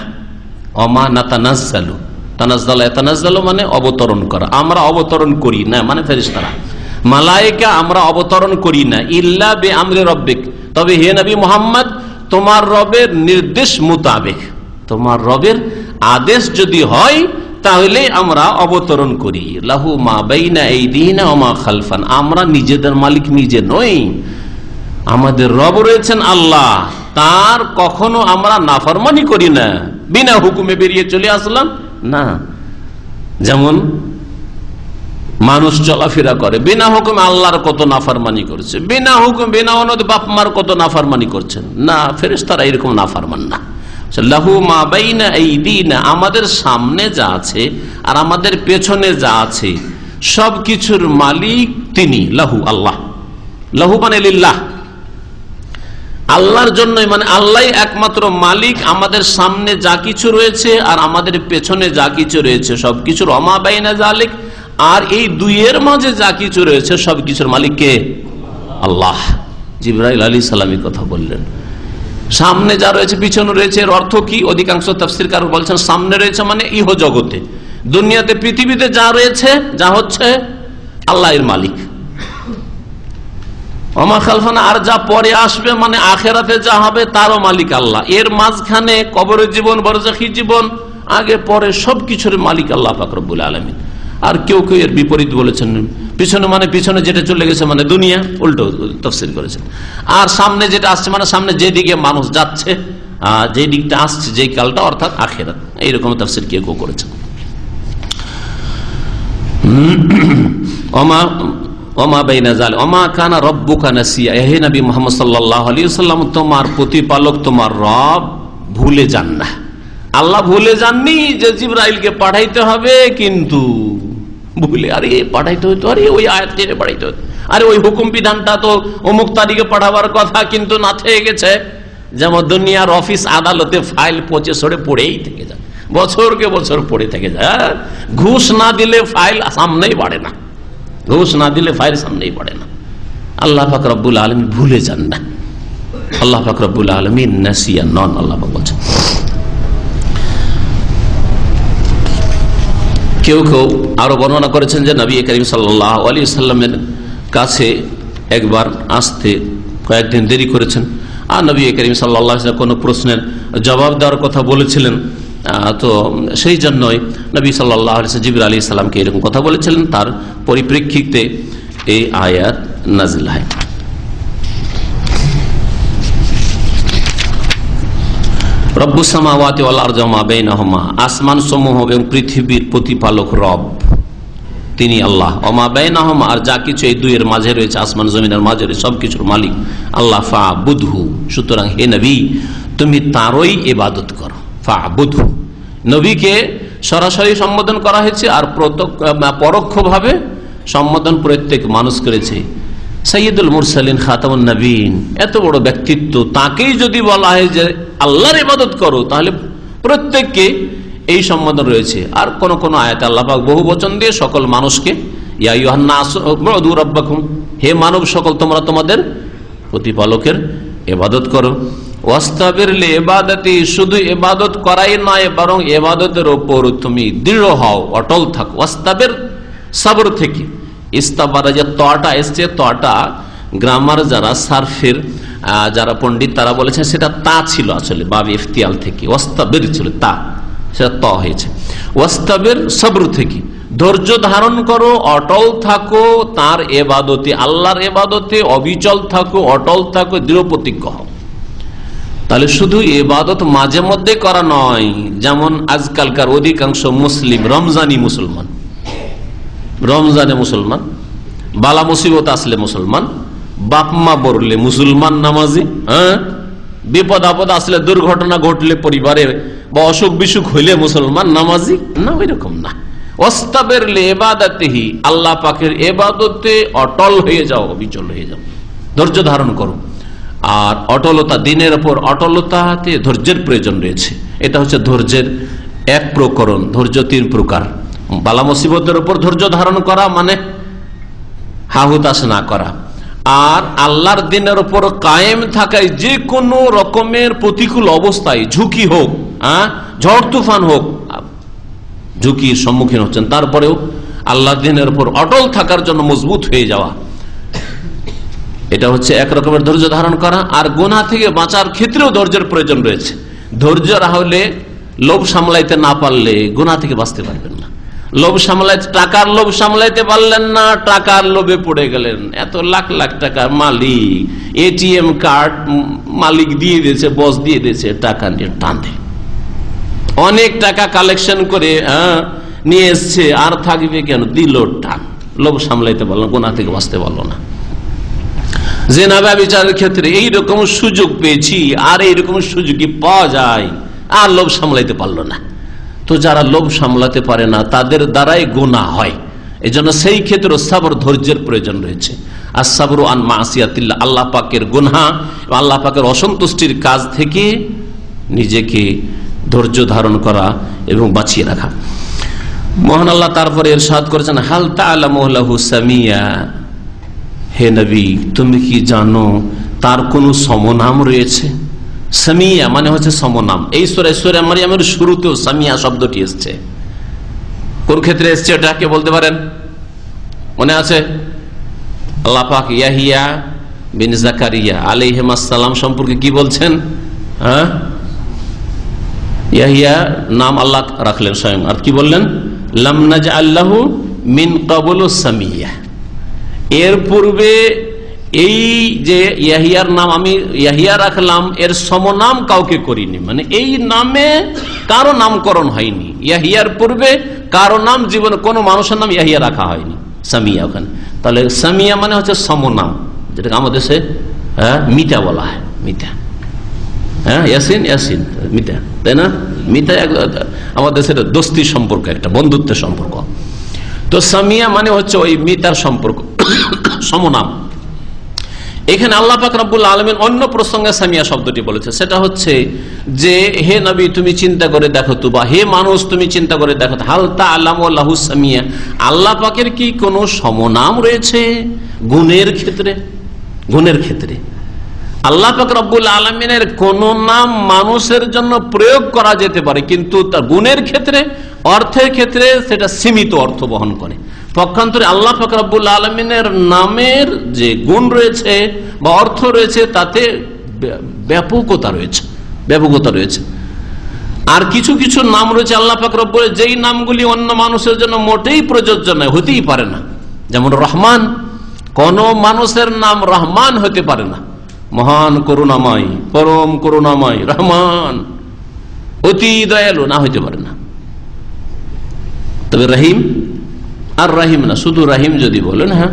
Speaker 2: অমা না তানাজ্জালু তানাজ্জাল তানাজ্জালু মানে অবতরণ করা। আমরা অবতরণ করি না। মানে ফেরিস্তারা মালাইকা আমরা অবতরণ করি না। ইল্লা বে আমরে রব্বিক। তবে হে নবী মোহাম্মদ, তোমার রবের নির্দেশ মোতাবেক। তোমার রবের আদেশ যদি হয়, তাহলে আমরা অবতরণ করি। লাহু মা বাইনা এই দিন খালফান। আমরা নিজেদের মালিক, নিজে নই। আমাদের রব রয়েছেন আল্লাহ। তার কখনো আমরা নাফরমানি করি না। বিনা হুকুমে বেরিয়ে চলে আসলাম। না। যেমন মানুষ চলাফেরা করে। বিনা হুকুম আল্লাহর কত নাফারমানি করছে। বিনা হুকুম, বিনা অনুদ বাপ মার কত নাফারমানি করছেন। না ফেরেস তারা এরকম নাফারমান না। লাহু মা বাইনা এই দিন আমাদের সামনে যা আছে আর আমাদের পেছনে যা আছে সব কিছুর মালিক তিনি, লাহু আল্লাহ। লাহু মানে লিল্লাহ। আল্লাহর জন্যই মানে আল্লাহ একমাত্র মালিক, আমাদের সামনে যা কিছু রয়েছে আর আমাদের পেছনে যা কিছু রয়েছে, সবকিছুর অমা বাইনা জালিক আর এই দুইয়ের মাঝে যা কিছু রয়েছে সবকিছুর মালিক কে? আল্লাহ। জিব্রাইল আলী সালামী কথা বললেন। সামনে যা রয়েছে, পিছনে রয়েছে, এর অর্থ কি? অধিকাংশ তফসির কারণ বলছেন, সামনে রয়েছে মানে ইহ জগতে। দুনিয়াতে, পৃথিবীতে যা রয়েছে, যা হচ্ছে আল্লাহর মালিক। অমা খালফানা, আর যা পরে আসবে মানে আখেরাতে যা হবে, তারও মালিক আল্লাহ। এর মাঝখানে কবরের জীবন বরজাখি জীবন, আগে পরে সবকিছুর মালিক আল্লাহ ফাকরবুল আলমিন। আর কেউ কেউ এর বিপরীত বলেছেন। পিছনে মানে পিছনে যেটা চলে গেছে মানে দুনিয়া, উল্টো তফসিল করেছেন। আর সামনে যেটা আসছে মানে সামনে যেদিকে মানুষ যাচ্ছে যে দিকটা আসছে, যে কালটা, অর্থাৎ আখেরাত। এইরকম তফসিল কেউ কেউ করেছেন। অমা অমা অমা কানা রব্বু কানাসিয়া হে নবী মোহাম্মদ সাল্লাহ আলী সাল্লাম তোমার প্রতিপালক, তোমার রব ভুলে যান না। আল্লাহ ভুলে যাননি যে জিব্রাইলকে পাঠাইতে হবে, কিন্তু ভুলে, আরে পাঠাইতে হইতো, আরে ওই আয়াত টেনে পাঠাইতে হতো আরে ওই হুকুম বিধানটা তো অমুক তারিখে পাঠাবার কথা, কিন্তু না থেকে গেছে। যেমন দুনিয়ার অফিস আদালতে ফাইল পচে সরে পড়েই থেকে যায়। বছরকে বছর পড়ে থেকে যায়। হ্যাঁ? ঘুষ না দিলে ফাইল সামনেই বাড়ে না। ঘুষ না দিলে ফাইল সামনেই বাড়ে না। আল্লাহ ফাকরাবুল আলমী ভুলে যান না। আল্লাহ ফাকরাবুল আলমী নাসিয়া নন, আল্লাহ বলছেন। কেউ কেউ আরও বর্ণনা করেছেন যে নবী করিম সাল্লাহ আলী সাল্লামের কাছে একবার আসতে কয়েকদিন দেরি করেছেন। আর নবী করিম সাল্লাহ কোনো প্রশ্নের জবাব দেওয়ার কথা বলেছিলেন। তো সেই জন্যই নবী সাল্লাহ জিবির আলী সাল্লামকে এরকম কথা বলেছিলেন। তার পরিপ্রেক্ষিতে এই আয়াত নাজিল হয়। রব্বুসামাওয়াতি ওয়াল আরজামা বেইনাহুমা, আসমান সমূহ এবং পৃথিবীর প্রতিপালক রব। তিনি আল্লাহ। অমা বেইনাহুমা, আর যা কিছু এই দুইয়ের মাঝে রয়েছে, আসমান জমিনের মাঝে সব কিছুর মালিক আল্লাহ। ফা বুধহু সুতরাং হে নবী, তুমি তারই ইবাদত করো। ফা বুধহু নবীকে সরাসরি সম্বোধন করা হয়েছে আর পরোক্ষভাবে সম্বোধন প্রত্যেক মানুষ করেছে। সৈয়দুল মুরসালিন খাতামুন নবীন। এত বড় ব্যক্তিত্ব, তাকেই যদি বলা হয় যে আল্লাহর ইবাদত করো, তাহলে প্রত্যেককে এই সম্বোধন রয়েছে। আর কোন কোন আয়াত আল্লাহাক বহু বচন দিয়ে সকল মানুষকে হে মানব সকল, তোমরা তোমাদের প্রতিপালকের এবাদত করো। ওয়াস্তাবের এবাদতি শুধু এবাদত করাই নয়, বরং এবাদতের ওপর তুমি দৃঢ় হও, অটল থাকো। ওয়াস্তাবের সাবর থেকে ইস্তাবারা যে তটা এসছে তটা গ্রামার যারা সার্ফের যারা পণ্ডিত, তারা বলেছেন সেটা তা ছিল আসলে, বাবি ইফতিয়াল থেকে। ওয়াস্তাবের ছিল তা, সেটা ত হয়েছে। ওয়াস্তাবের সবর থেকে। ধৈর্য ধারণ করো, অটল থাকো, তার এবাদতে, আল্লাহর এবাদতে অবিচল থাকো, অটল থাকো, দৃঢ় প্রতিজ্ঞ হও। তাহলে শুধু এবাদত মাঝে মধ্যে করা নয়, যেমন আজকালকার অধিকাংশ মুসলিম, রমজানি মুসলমান। রমজানে মুসলমান, বালা মুসিবত আসলে মুসলমান বাপমা বললে মুসলমান নামাজি হ্যাঁ? বিপদ আপদ আসলে দুর্ঘটনা ঘটলে পরিবারে বা অসুখ বিসুখ হইলে মুসলমান নামাজি? না ওই রকম না আল্লাহ পাখের এবাদতে অটল হয়ে যাও, অবিচল হয়ে যাও। ধৈর্য ধারণ করো। আর অটলতা, দিনের ওপর অটলতাতে ধৈর্যের প্রয়োজন রয়েছে। এটা হচ্ছে ধৈর্যের এক প্রকরণ, ধৈর্য তিন প্রকার। বালা মুসিবতের উপর ধৈর্য ধারণ করা মানে হাহুতাস না করা। আর আল্লাহর দিনের উপর কায়েম থাকায় যে কোনো রকমের প্রতিকূল অবস্থায় ঝুঁকি হোক হ্যাঁ ঝড় তুফান হোক, ঝুঁকির সম্মুখীন হচ্ছেন। তারপরেও আল্লাহ দিনের উপর অটল থাকার জন্য মজবুত হয়ে যাওয়া। এটা হচ্ছে এক রকমের ধৈর্য ধারণ করা। আর গোনা থেকে বাঁচার ক্ষেত্রেও ধৈর্যের প্রয়োজন রয়েছে। ধৈর্য হলে লোভ সামলাইতে না পারলে গোনা থেকে বাঁচতে পারবেন না। লোভ সামলাইতে টাকার লোভ সামলাইতে পারলেন না, টাকার লোভে পড়ে গেলেন। এত লাখ লাখ টাকার মালিক, এটিএম কার্ড মালিক দিয়ে দিয়েছে, বস দিয়ে দিয়েছে, টাকা নিয়ে টানে অনেক টাকা কালেকশন করে হ্যাঁ নিয়ে এসছে, আর থাকবে কেন? দিল টান। লোভ সামলাইতে পারল গোনা থেকে বাঁচতে পারল না। জেনাবা বিচারের ক্ষেত্রে এইরকম সুযোগ পেয়েছি, আর এইরকম সুযোগই পাওয়া যায়, আর লোভ সামলাইতে পারল না। তো যারা লোভ সামলাতে পারে না, তাদের দ্বারাই গোনা হয়। এই জন্য সেই ক্ষেত্রে সাবর ধৈর্যের প্রয়োজন রয়েছে। আর সাবর আন মাসিয়াতিল্লা আল্লাহ পাকের গুনহা আল্লাহ পাকের অসন্তুষ্টির কাজ থেকে নিজেকে ধৈর্য ধারণ করা এবং বাঁচিয়ে রাখা। মোহন আল্লাহ তারপরে এর এরশাদ করেছেন হালতা আল্লাহ সামিয়া। হে নবী, তুমি কি জানো তার কোনো সমনাম রয়েছে? সামিয়া মানে হচ্ছে সমনাম। এই সুরে সুরে মারিয়ামের শুরুতেও সামিয়া শব্দটি এসছে। কোন ক্ষেত্রে এসছে এটা কে বলতে পারেন? মনে আছে? আল্লাহ পাক ইয়াহিয়া বিন জাকারিয়া আলিহাসাল্লাম সম্পর্কে কি বলছেন? হ্যাঁ? ইয়াহিয়া নাম আল্লাহ রাখলেন স্বয়ং। আর কি বললেন? লামনাজ আল্লাহ মিন কবল সামিয়া। এর পূর্বে এই যে ইয়াহিয়ার নাম, আমি ইয়াহিয়া রাখলাম, এর সমনাম কাউকে করিনি। মানে এই নামে কারও নামকরণ হয়নি। ইয়াহিয়ার পূর্বে কারও নাম, জীবনে কোনো মানুষের নাম ইয়াহিয়া রাখা হয়নি। সামিয়া ওখানে। তাহলে সামিয়া মানে হচ্ছে সমনাম, যেটাকে আমাদের সে হ্যাঁ মিতা বলা হয় মিতা হ্যাঁ ইয়াসিন ইয়াসিন তাই না? মিতা সম্পর্ক একটা, বন্ধুত্বের সম্পর্ক। তো সামিয়া মানে হচ্ছে ওই মিতার সম্পর্ক, সমনাম। এখানে আল্লাহ পাক রব্বুল আলমিন অন্য প্রসঙ্গে সামিয়া শব্দটি বলেছে। সেটা হচ্ছে যে, হে নবী, তুমি চিন্তা করে দেখো তো বা হে মানুষ, তুমি চিন্তা করে দেখো হালতা আল্লাহ আল্লাহ সামিয়া। আল্লাহ পাকের কি কোনো সমনাম রয়েছে? গুণের ক্ষেত্রে? গুণের ক্ষেত্রে। আল্লাহ পাক রব্বুল আলমিনের কোন নাম মানুষের জন্য প্রয়োগ করা যেতে পারে, কিন্তু তার গুণের ক্ষেত্রে, অর্থের ক্ষেত্রে সেটা সীমিত অর্থ বহন করে। পক্ষান্তরে আল্লাহ পাক রব্বুল আলমিনের নামের যে গুণ রয়েছে বা অর্থ রয়েছে, তাতে ব্যাপকতা রয়েছে ব্যাপকতা রয়েছে। আর কিছু কিছু নাম রয়েছে আল্লাহ পাক রব্বুল যেই নামগুলি অন্য মানুষের জন্য মোটেই প্রযোজ্য নয়, হতেই পারে না। যেমন রহমান, কোন মানুষের নাম রহমান হতে পারে না। মহান করুণাময়, পরম করুণাময় রহমান অতি দয়ালু না হইতে পারে না। তবে রহিম আর রাহিম না, শুধু রাহিম যদি বলেন হ্যাঁ।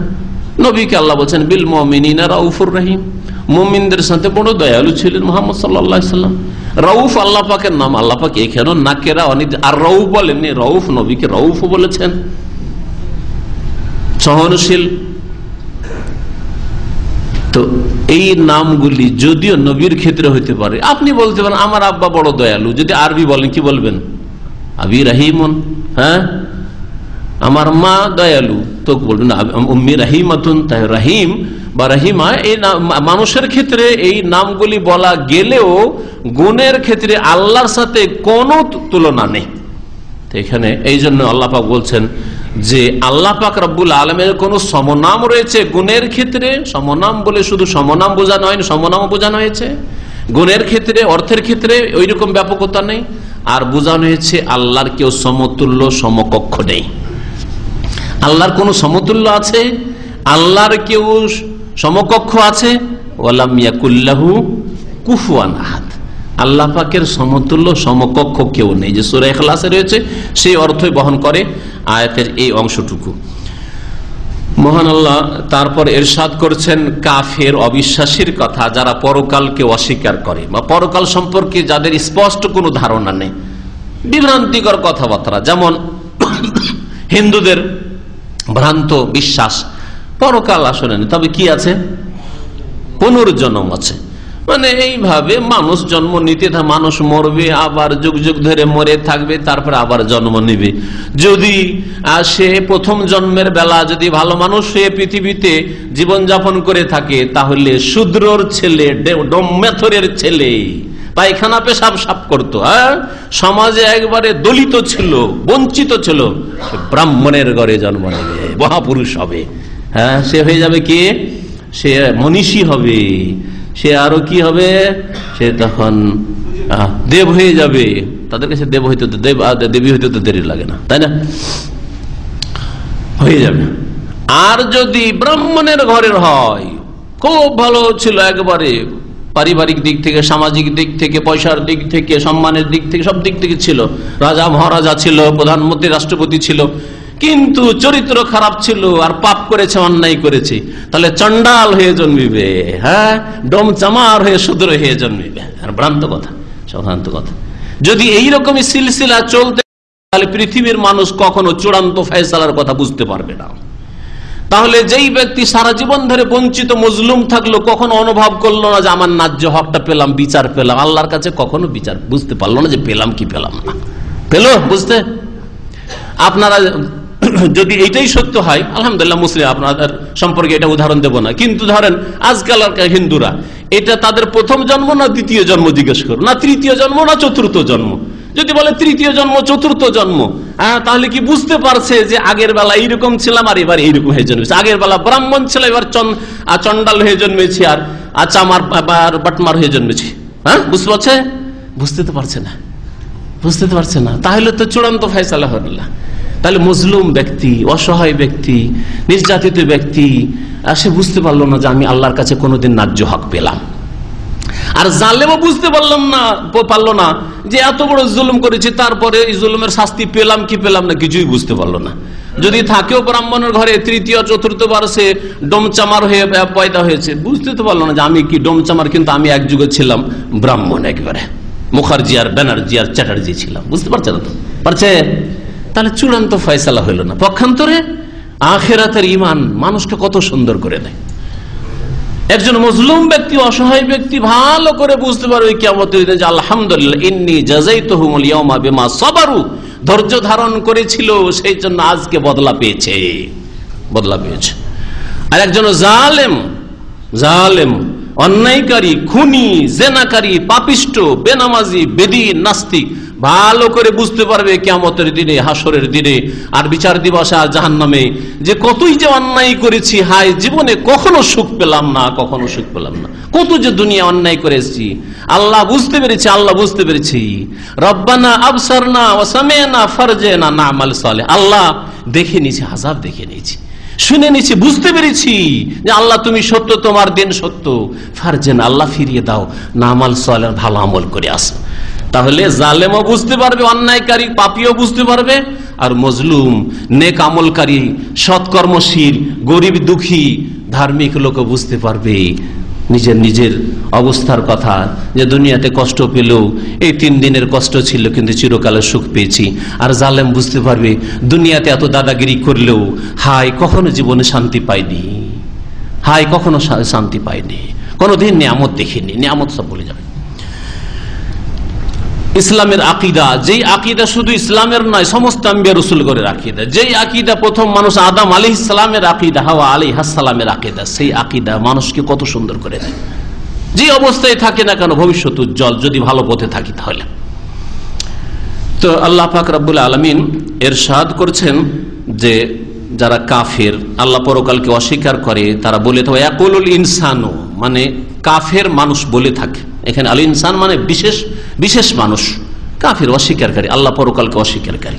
Speaker 2: নবীকে আল্লাহ বলছেন, বিল মমিনা রাউফুর রাহিম। মমিনদের সাথে বড় দয়ালু ছিলেন মোহাম্মদ সাল্লাম। রউফ আল্লাহ পাকের নাম আল্লাহ পাক এখানেও নাকেরা অনেক আর রউফ বলেননি, রউফ নবীকে রউফ বলেছেন। সহনশীল। তো এই নামগুলি যদিও নবীর ক্ষেত্রে হইতে পারে, আপনি বলতে পারেন, আমার আব্বা বড় দয়ালু, যদি আরবি বলেন, কি বলবেন? আবি রাহিমন হ্যাঁ? আমার মা দয়ালু তো বলবেন উম্মি রাহিমাতুন তাই রাহিম, বা রাহিমা, এই মানুষের ক্ষেত্রে এই নামগুলি বলা গেলেও গুণের ক্ষেত্রে আল্লাহর সাথে কোনো তুলনা নেই। এখানে এই জন্য আল্লাপাক বলছেন যে আল্লাহ পাক রব্বুল আলমের কোন সমনাম রয়েছে গুণের ক্ষেত্রে? সমনাম বলে শুধু সমনাম বোঝানো হয়নি সমনাম বোঝানো হয়েছে। গুণের ক্ষেত্রে, অর্থের ক্ষেত্রে ওই রকম ব্যাপকতা নেই। আর বোঝানো হয়েছে আল্লাহর কেউ সমতুল্য সমকক্ষ নেই। আল্লাহর কোন সমতুল্য আছে? আল্লাহর কেউ সমকক্ষ আছে? ওয়ালামিয়াকুল্লাহু কুফুয়ান আহাদ। আল্লাহ পাকের সমতুল্য সমকক্ষ কেউ নেই। যে সুরা এখলাসে রয়েছে, সেই অর্থই বহন করে আয়াতের এই অংশটুকু। মহান আল্লাহ তারপর এরশাদ করছেন কাফের অবিশ্বাসীর কথা, যারা পরকালকে অস্বীকার করে। বা পরকাল সম্পর্কে যাদের স্পষ্ট কোনো ধারণা নেই। বিভ্রান্তিকর কথাবার্তা, যেমন হিন্দুদের ভ্রান্ত বিশ্বাস। পরকাল আসলে নেই, তবে কি আছে? পুনর্জন্ম আছে। মানে এইভাবে মানুষ জন্ম নিতে মানুষ মরবে, আবার যুগ যুগ ধরে মরে থাকবে, তারপরে আবার জন্ম নিবে। যদি সে প্রথম জন্মের বেলা যদি ভালো মানুষ হয়ে পৃথিবীতে জীবনযাপন করে থাকে, তাহলে শূদ্রর ছেলে মেথরের ছেলে। পায়খানা পেশাব সাপ করতো হ্যাঁ? সমাজে একবারে দলিত ছিল, বঞ্চিত ছিল। ব্রাহ্মণের ঘরে জন্ম নেবে, মহাপুরুষ হবে। হ্যাঁ সে হয়ে যাবে কি? সে মনীষী হবে। সে আরও কি হবে? সে তখন দেব হয়ে যাবে। তাদের কাছে দেব হইতে দেব দেবী হইতে তো দেরি লাগে না, তাই না? হয়ে যাবে। আর যদি ব্রাহ্মণের ঘরের হয়, খুব ভালো ছিল একবারে। পারিবারিক দিক থেকে, সামাজিক দিক থেকে, পয়সার দিক থেকে, সম্মানের দিক থেকে, সব দিক থেকে ছিল। রাজা, মহারাজা ছিল, প্রধানমন্ত্রী, রাষ্ট্রপতি ছিল। কিন্তু চরিত্র খারাপ ছিল আর পাপ করেছে, অন্যায় করেছে। তাহলে চন্ডাল হয়ে জন্মিবে হ্যাঁ? ডোম চামার হয়ে সুদর হয়ে জন্মিবে। আর ভ্রান্ত কথা, সাধারণত কথা। যদি এইরকমই সিলসিলা চলতে, তাহলে পৃথিবীর মানুষ কখনো চূড়ান্ত ফয়সালার কথা বুঝতে পারবে না। তাহলে যেই ব্যক্তি সারা জীবন ধরে বঞ্চিত, মজলুম থাকল, কখনো অনুভব করল না যে আমার ন্যায্য হকটা পেলাম, বিচার পেলাম। আল্লাহর কাছে কখনো বিচার বুঝতে পারল না যে পেলাম কি পেলাম না। পেল বুঝতে? আপনারা যদি এটাই সত্য হয়, আলহামদুলিল্লাহ মুসলিম, আপনাদের সম্পর্কে এটা উদাহরণ দেব না। কিন্তু ধরেন আজকাল হিন্দুরা, এটা তাদের প্রথম জন্ম না দ্বিতীয় জন্ম জিজ্ঞেস করো? না তৃতীয় জন্ম, না চতুর্থ জন্ম? যদি বলে তৃতীয় জন্ম, চতুর্থ জন্ম তাহলে কি বুঝতে পারছে যে আগের বেলা এইরকম ছিলাম আর এবার এইরকম হয়ে জন্মেছে? আগের বেলা ব্রাহ্মণ ছিল, এবার চন্ডাল হয়ে জন্মেছি আর চামার বাটমার হয়ে জন্মেছি। হ্যাঁ বুঝতে পারছে? বুঝতে তো পারছে না। বুঝতে তো পারছে না। তাহলে তো চূড়ান্ত ফয়সালা হল তাহলে মজলুম ব্যক্তি, অসহায় ব্যক্তি, নির্যাতিত ব্যক্তি সে বুঝতে পারল না যে আমি আল্লাহর কাছে কোনোদিন ন্যায্য হক পেলাম। আর জালেমও বুঝতে পারলাম না পারল না যে এত বড় জুলুম করেছি, তারপরে এই জুলুমের শাস্তি পেলাম কি পেলাম না কিছুই বুঝতে পারল না। যদি থাকেও ব্রাহ্মণের ঘরে, তৃতীয়, চতুর্থ সে ডোমচামার হয়ে পয়দা হয়েছে, বুঝতে তো পারল না যে আমি কি ডোমচামার কিন্তু আমি এক যুগে ছিলাম ব্রাহ্মণ একবারে। মুখার্জি আর ব্যানার্জি আর চ্যাটার্জি ছিলাম, বুঝতে পারছে না তো? পারছে? তাহলে চূড়ান্ত ফয়সালা হইল না। পক্ষান্তরে আখেরাতের ইমান মানুষকে কত সুন্দর করে দেয় একজন মুসলুম ব্যক্তি, অসহায় ব্যক্তি ভালো করে বুঝতে পারবে কেমন যে আলহামদুলিল্লাহ ইয়মা বেমা সবারু। ধৈর্য ধারণ করেছিল, সেই জন্য আজকে বদলা পেয়েছে। বদলা পেয়েছে। আর একজন জালেম জালেম অন্যায়কারী, খুনি, জেনাকারী, পাপিষ্ট, বেনামাজি, বেদি, নাস্তিক, ভালো করে বুঝতে পারবে কেমতের দিনে হাসরের দিনে, আর বিচার দিবসে আর জাহান নামে যে কতই যে অন্যায় করেছি, হায়, জীবনে কখনো সুখ পেলাম না, কখনো সুখ পেলাম না। কত যে দুনিয়া অন্যায় করেছি আল্লাহ বুঝতে পেরেছি, আল্লাহ বুঝতে পেরেছি। রব্বানা আবসার না ওসামে না ফরজে না না আল্লাহ দেখে নিয়েছি হাজাব দেখে নিয়েছি। শুনে নিছি বুঝতে পেরেছি যে আল্লাহ তুমি সত্য, তোমার দিন সত্য। ফারজেন, আল্লাহ ফিরিয়ে দাও। নামাল সালে ভালো আমল করে আসো। তাহলে জালেমও বুঝতে পারবে, অন্যায়কারী পাপিও বুঝতে পারবে। আর মজলুম, নেক আমলকারী সৎকর্মশীল গরিব দুঃখী, ধার্মিক লোকও বুঝতে পারবে। নিজের নিজের অবস্থার কথা, যে দুনিয়াতে কষ্ট পেলেও এই তিন দিনের কষ্ট ছিল কিন্তু চিরকালে সুখ পেয়েছি। আর জালেম বুঝতে পারবে, দুনিয়াতে এত দাদাগিরি করলেও হাই কখনো জীবনে শান্তি পাইনি হাই কখনো শান্তি পাইনি কোনোদিন নিয়ামত দেখিনি, নিয়ামত সব বলে যাবে। ইসলামের আকিদা, যেই আকিদা শুধু ইসলামের নয়, সমস্ত আম্বিয়া রসুলগরের আকিদা যেই আকিদা প্রথম মানুষ আদাম আলি ইসলামের আকিদা, হাওয়া আলি হাসালামের আকিদা, সেই আকিদা মানুষকে কত সুন্দর করে দেয়। যে অবস্থায় থাকে না কেন, ভবিষ্যৎ উজ্জ্বল, যদি ভালো পথে থাকি তাহলে। তো আল্লাহ পাক রব্বুল আলমিন এর সাদ করছেন যে, যারা কাফের, আল্লাহ পরকালকে অস্বীকার করে, তারা বলে থাকে ইনসানও মানে কাফের মানুষ বলে থাকে। এখানে আল ইনসান মানে বিশেষ বিশেষ মানুষ। কাফের অস্বীকারী, আল্লাহ পরকালকে অস্বীকারী।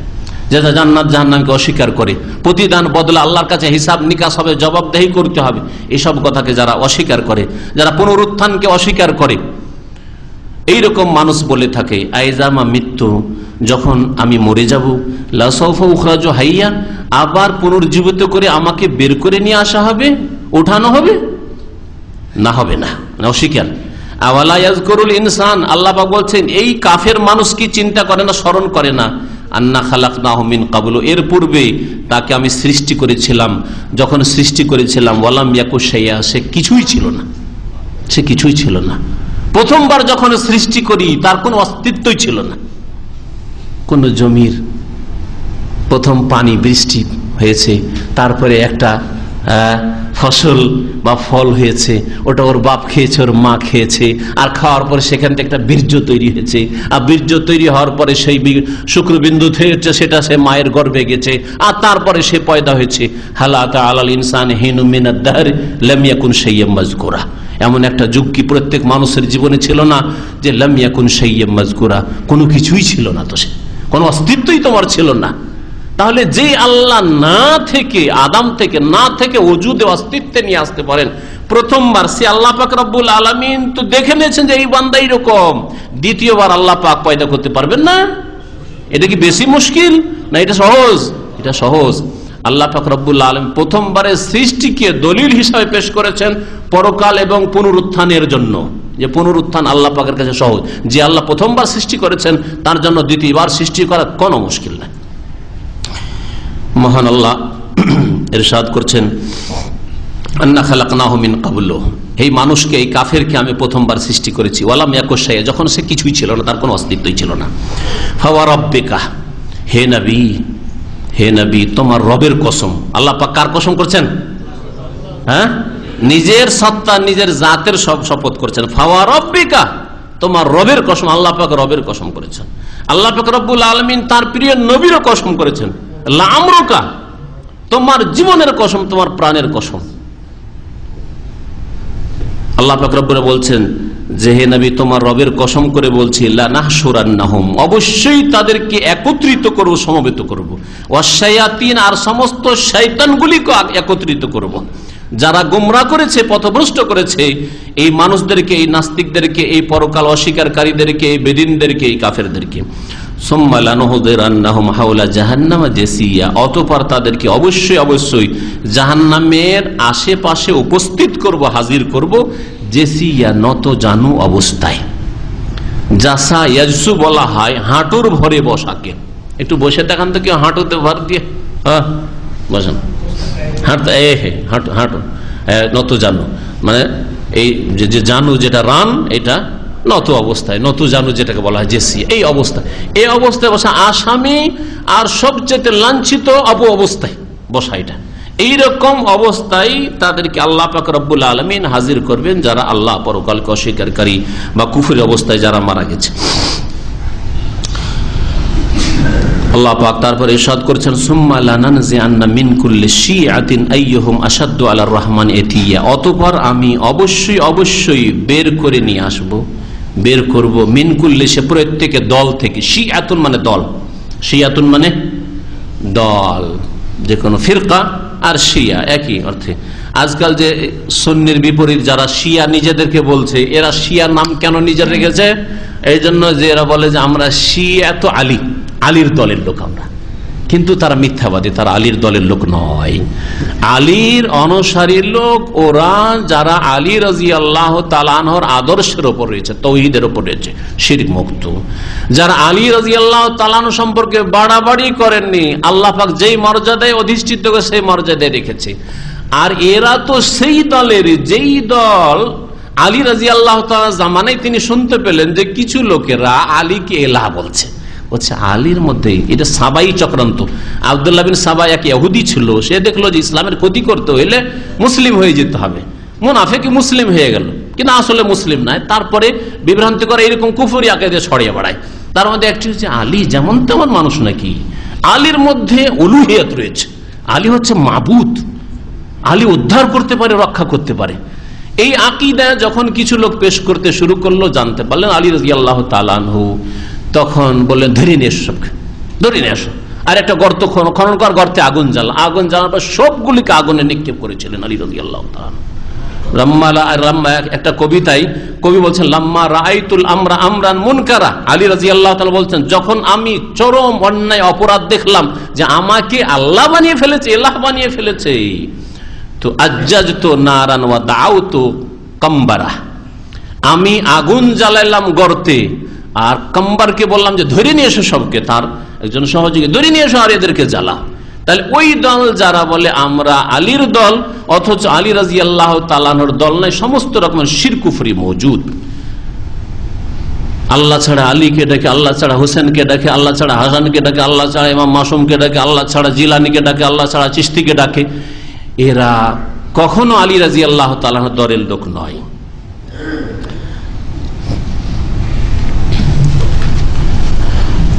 Speaker 2: যারা জান্নাত অস্বীকার করে, প্রতিদান বদলা আল্লাহর কাছে হিসাব নিকাশ হবে, জবাবদেহি করতে হবে। এসব কথাকে যারা অস্বীকার করে, যারা পুনরুত্থানকে অস্বীকার করে, এইরকম মানুষ বলে থাকে আইজামা মৃত্যু, যখন আমি মরে যাব লাসফা উখরাজ হাইয়া, আবার পুনর্জীবিত করে আমাকে বের করে নিয়ে আসা হবে ওঠানো হবে? না হবে না অস্বীকার। আওয়ালায়াজকরুল ইনসান, আল্লাহ বলছেন, এই কাফের মানুষ কি চিন্তা করে না, স্মরণ করে না? আন্না খালাক নাহমিন কাবুল, এর পূর্বে তাকে আমি সৃষ্টি করেছিলাম। যখন সৃষ্টি করেছিলাম, ওয়ালাম ইয়াকুসাইয়া সে কিছুই ছিল না। সে কিছুই ছিল না। প্রথমবার যখন সৃষ্টি করি, তার কোনো অস্তিত্বই ছিল না। কোন জমির প্রথম পানি বৃষ্টি হয়েছে, তারপরে একটা ফসল বা ফল হয়েছে, ওটা ওর বাপ খেয়েছে, ওর মা খেয়েছে, আর খাওয়ার পরে সেখান থেকে একটা বীর্য তৈরি হয়েছে। আর বীর্য তৈরি হওয়ার পরে সেই শুক্রবিন্দু থেকে সেটা সে মায়ের গর্ভে গেছে, আর তারপরে সে পয়দা হয়েছে। হালাতা আলাল ইনসান হিনুমিনাদ্দার লামিয়াকুন সৈয়ম মজকুরা এমন একটা যুগ কি প্রত্যেক মানুষের জীবনে ছিল না যে লামিয়াকুন সৈয়ম মজকুরা কোনো কিছুই ছিল না তো সে। কোনো অস্তিত্বই তোমার ছিল না। তাহলে যে আল্লাহ না থেকে, আদাম থেকে, না থেকে অজুদে অস্তিত্বে নিয়ে আসতে পারেন, প্রথমবার সে আল্লাহ পাক রব্বুল আলমিন তো দেখে নিয়েছেন যে এই বান্দা এইরকম। দ্বিতীয়বার আল্লাহ পাক পয়দা করতে পারবেন না। এটা কি বেশি মুশকিল? না, এটা সহজ। এটা সহজ। আল্লাহ রব্বুল আলম প্রথমবারের সৃষ্টিকে দলিল হিসাবে পেশ করেছেন পরকাল এবং পুনরুত্থানের জন্য। যে পুনরুত্থান আল্লাহ পাকের কাছে সহজ। যে আল্লাহ প্রথমবার সৃষ্টি করেছেন, তার জন্য দ্বিতীয়বার সৃষ্টি করা কোনো মুশকিল নাই। মহান আল্লাহ এরশাদ করছেন, আন্না খালাকনাহমিন কাবুল এই মানুষকে, এই কাফেরকে আমি প্রথমবার সৃষ্টি করেছি। ওয়ালাম ইয়াকুসাইয়া যখন সে কিছুই ছিল না, তার কোনো অস্তিত্বই ছিল না। হাওয়া রব্বেকা, হে নবী হে নবী, তোমার রবের কসম। আল্লাহ পাক কার কসম করছেন? হ্যাঁ? নিজের সত্তা, নিজের জাতের সব শপথ করছেন। ফাওয়া রব্বিকা, তোমার রবের কসম। আল্লাহ পাক রবের কসম করেছেন। আল্লাহ পাক রব্বুল আলমিন তার প্রিয় নবীরও কসম করেছেন। লামরুকা তোমার জীবনের কসম, তোমার প্রাণের কসম। আল্লাহ ফাকরবুরা বলছেন, যে হে নবী, তোমার রবের কসম করে বলছি অবশ্যই তাদেরকে একত্রিত করব, সমবেত করব। অশায়াতিন আর সমস্ত শৈতানগুলিকে একত্রিত করব। যারা গোমরা করেছে, পথভ্রষ্ট করেছে, এই মানুষদেরকে, এই নাস্তিকদেরকে, এই পরকাল অস্বীকারীদেরকে, এই বেদিনদেরকে, এই কাফেরদেরকে। তাদেরকে অবশ্যই অবশ্যই জাহান্নামের আশেপাশে উপস্থিত করব, হাজির করব। জেসিয়া নত জানু অবস্থায়। জাসা ইয়াজসু বলা হয়, হাঁটুর ভরে বসাকে। একটু বসে দেখান তো কেউ হাঁটুতে ভর দিয়ে। হ্যাঁ হাঁটতে, এ, হে হাঁটু হাঁটু নত জানু। মানে এই যে জানু যেটা রান, এটা নত অবস্থায়, নত জানু যেটাকে বলা হয় জেসি, এই অবস্থায়। এই অবস্থায় বসা আসামি আর সবচেয়ে লাঞ্ছিত অপ অবস্থায় বসা এটা। এইরকম অবস্থায় তাদেরকে আল্লাহ পাক রব্বুল আলমিন হাজির করবেন যারা আল্লাহ পরকালকে অস্বীকারী বা কুফুরি অবস্থায় যারা মারা গেছে। আল্লাহ পাক তারপর ইরশাদ করেছেন অতঃপর আমি অবশ্যই অবশ্যই বের করে নিয়ে আসব। বের করব। মিন কুল্লি সে প্রত্যেকে দল থেকে। শিআতুন মানে দল। শিয়াতুন মানে দল। যে কোনো ফিরকা আর শিয়া একই অর্থে। আজকাল যে সন্নির বিপরীত যারা শিয়া নিজেদেরকে বলছে, এরা শিয়া নাম কেন নিজের রেখেছে? এই জন্য যে এরা বলে যে আমরা শিয়া তো আলী, আলীর দলের লোক আমরা। কিন্তু তারা মিথ্যাবাদী, তারা আলীর দলের লোক নয়। আলীর অনুসারীর লোক, ওরা যারা আলী রাজি আল্লাহ তালানহর আদর্শের ওপর রয়েছে, তৌহিদের ওপর রয়েছে, শিরিক মুক্ত। যারা আলী রাজি আল্লাহ তালান সম্পর্কে বাড়াবাড়ি করেননি, আল্লাহ পাক যেই মর্যাদায় অধিষ্ঠিত সেই মর্যাদায় রেখেছে। আর এরা তো সেই দলের, যেই দল আলী রাজি আল্লাহ জামানায় তিনি শুনতে পেলেন যে কিছু লোকেরা আলীকে এলাহ বলছে। হচ্ছে আলীর মধ্যে এটা সাবাই চক্রান্ত, আবদুল্লাহ বিন সাবাই এক ইহুদি ছিল, সে দেখল যে ইসলামের ক্ষতি করতে হইলে মুসলিম হয়ে যেতে হবে। মুনাফে কি মুসলিম হয়ে গেল। কিন্তু আসলে মুসলিম নয়, তারপরে বিভ্রান্তি করে এরকম কুফুরি আঁকে ছড়িয়ে বেড়ায়। তার মধ্যে একটি হচ্ছে আলী, যেমন তেমন মানুষ নাকি। আলীর মধ্যে অলুহিয়াত রয়েছে। আলী হচ্ছে মাবুদ। আলী উদ্ধার করতে পারে, রক্ষা করতে পারে। এই আকিদা যখন কিছু লোক পেশ করতে শুরু করল, জানতে পারলেন আলী রাজি আল্লাহ তালানহু তখন বললেন, ধরে নিয়ে এসো ধরে নিয়ে আসো আর একটা গর্ত খনন কর গর্তে আগুন জ্বালা। আগুন জ্বালার পর সবগুলিকে আগুনে নিক্ষেপ করেছিলেন আলী রাজি আল্লাহ একটা কবিতায়, কবি বলছেন, লাম্মা রাইতুল আমরা আমরান মুনকারা। আলী রাজি আল্লাহ বলছেন, যখন আমি চরম অন্যায় অপরাধ দেখলাম যে আমাকে আল্লাহ বানিয়ে ফেলেছে, এলাহ বানিয়ে ফেলেছে, তো আজ্জাজ তো নারান ওয়া দাও তো কম্বারা আমি আগুন জ্বালাইলাম গর্তে আর কম্বারকে বললাম যে ধরে নিয়ে এসো সবকে, তার একজন সহযোগী, ধরে নিয়ে এসো আর এদেরকে জ্বালা। তাহলে ওই দল যারা বলে আমরা আলীর দল, অথচ আলী রাজি আল্লাহ তালানোর দল নয় সমস্ত রকমের শিরকুফরি মজুদ। আল্লাহ ছাড়া আলীকে ডাকে, আল্লাহ ছাড়া হোসেনকে ডাকে, আল্লাহ ছাড়া হাসানকে ডাকে, আল্লাহ ছাড়া ইমাম মাসুমকে ডাকে, আল্লাহ ছাড়া জিলানিকে ডাকে, আল্লাহ ছাড়া চিস্তিকে ডাকে। এরা কখনো আলী রাজি আল্লাহ তালানোর দরের লোক নয়।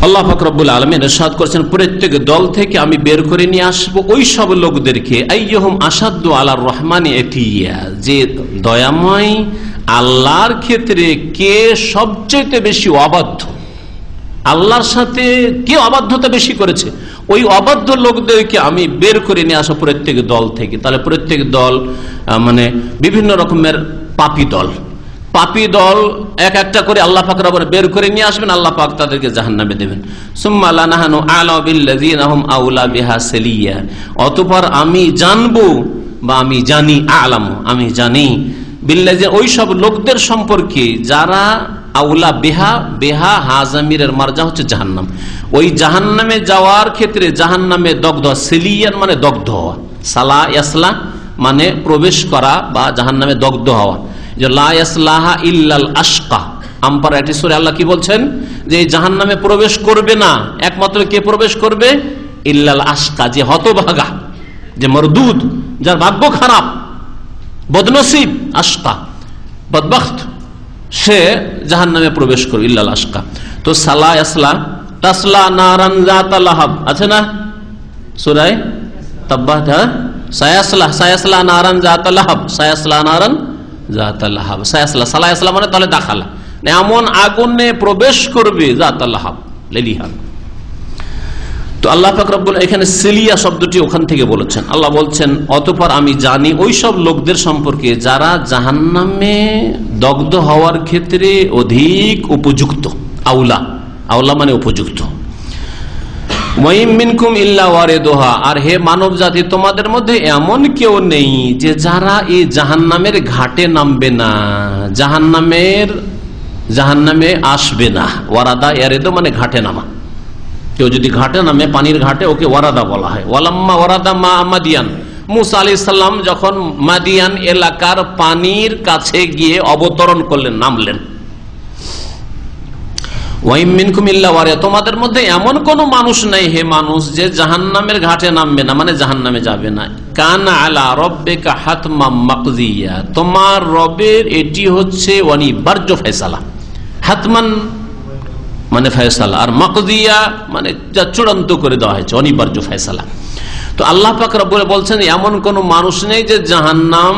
Speaker 2: আল্লাহ ফাকরবুল আলমিন সাদ করছেন, প্রত্যেক দল থেকে আমি বের করে নিয়ে আসব ওই সব লোকদেরকে। আইয়হম আসাদ্দ আল্লাহ রহমান এটিয়া যে দয়াময় আল্লাহর ক্ষেত্রে কে সবচেয়ে বেশি অবাধ্য? আল্লাহর সাথে কে অবাধ্যতা বেশি করেছে? ওই অবাধ্য লোকদেরকে আমি বের করে নিয়ে আসা প্রত্যেক দল থেকে। তাহলে প্রত্যেক দল মানে বিভিন্ন রকমের পাপি দল। পাপি দল এক একটা করে আল্লাহ পাকের আবার বের করে নিয়ে আসবেন, আল্লাহ পাক তাদেরকে জাহান নামে দেবেন অতপর আমি জানব বা আমি জানি, আলাম, আমি জানি বিল্লাজি ওই সব লোকদের সম্পর্কে যারা আউলা বেহা বেহা হাজামিরের মার্জা হচ্ছে জাহান্নাম। ওই জাহান্নামে যাওয়ার ক্ষেত্রে জাহান্নামে দগ্ধ, সেলিয়ান মানে দগ্ধ হওয়া। সালা ইয়াসলা মানে প্রবেশ করা বা জাহান্নামে দগ্ধ হওয়া। যে লাহা ইল্লাল আশকা। আম্পারাইটিসরে আল্লাহ কি বলছেন? যে জাহান নামে প্রবেশ করবে না, একমাত্র কে প্রবেশ করবে? ইল্লাল আশকা, যে হতভাগা, যে মরদুদ যার ভাগ্য খারাপ, বদনসিব, আশকা, বদবখত, সে জাহান নামে প্রবেশ করবে, ইল্লাল আশকা। তো সালা আসলা তাসলা নারান জাতালাহাব আছে না? হ্যাঁ? সায়াসলা সায়াসলা নারান মানে তাহলে দাখালা। এমন আগুনে প্রবেশ করবে তো আল্লাহ ফাকরাবুল এখানে সেলিয়া শব্দটি ওখান থেকে বলেছেন। আল্লাহ বলছেন, অতপর আমি জানি ওই সব লোকদের সম্পর্কে যারা জাহান্নামে দগ্ধ হওয়ার ক্ষেত্রে অধিক উপযুক্ত। আউলা। আউলা মানে উপযুক্ত। আর হে মানব জাতি তোমাদের মধ্যে এমন কেউ নেই যে যারা এই জাহান্নামের ঘাটে নামবে না। জাহান্নামের, জাহান্নামে আসবে না। ওয়ারাদা এরেদো মানে ঘাটে নামা। কেউ যদি ঘাটে নামে, পানির ঘাটে, ওকে ওয়ারাদা বলা হয়। ওয়ালাম্মা ওয়ারাদা মা আমাদিয়ান মুসা আলি সাল্লাম যখন মাদিয়ান এলাকার পানির কাছে গিয়ে অবতরণ করলেন, নামলেন। তোমাদের মধ্যে এমন কোন মানুষ নাই হে মানুষ যে জাহান নামের ঘাটে নামবে না মানে জাহান নামে যাবে না। কান আলা রব্বে কা হাতমা মাকদিয়া, তোমার রবের এটি হচ্ছে অনিবার্য ফেসালা হাতমান মানে ফেসালা আর মকদিয়া মানে যা চূড়ান্ত করে দেওয়া হয়েছে অনিবার্য ফয়সালা। তো আল্লাহ পাক রব্বুল বলছেন, এমন কোন মানুষ নেই যে জাহান্নাম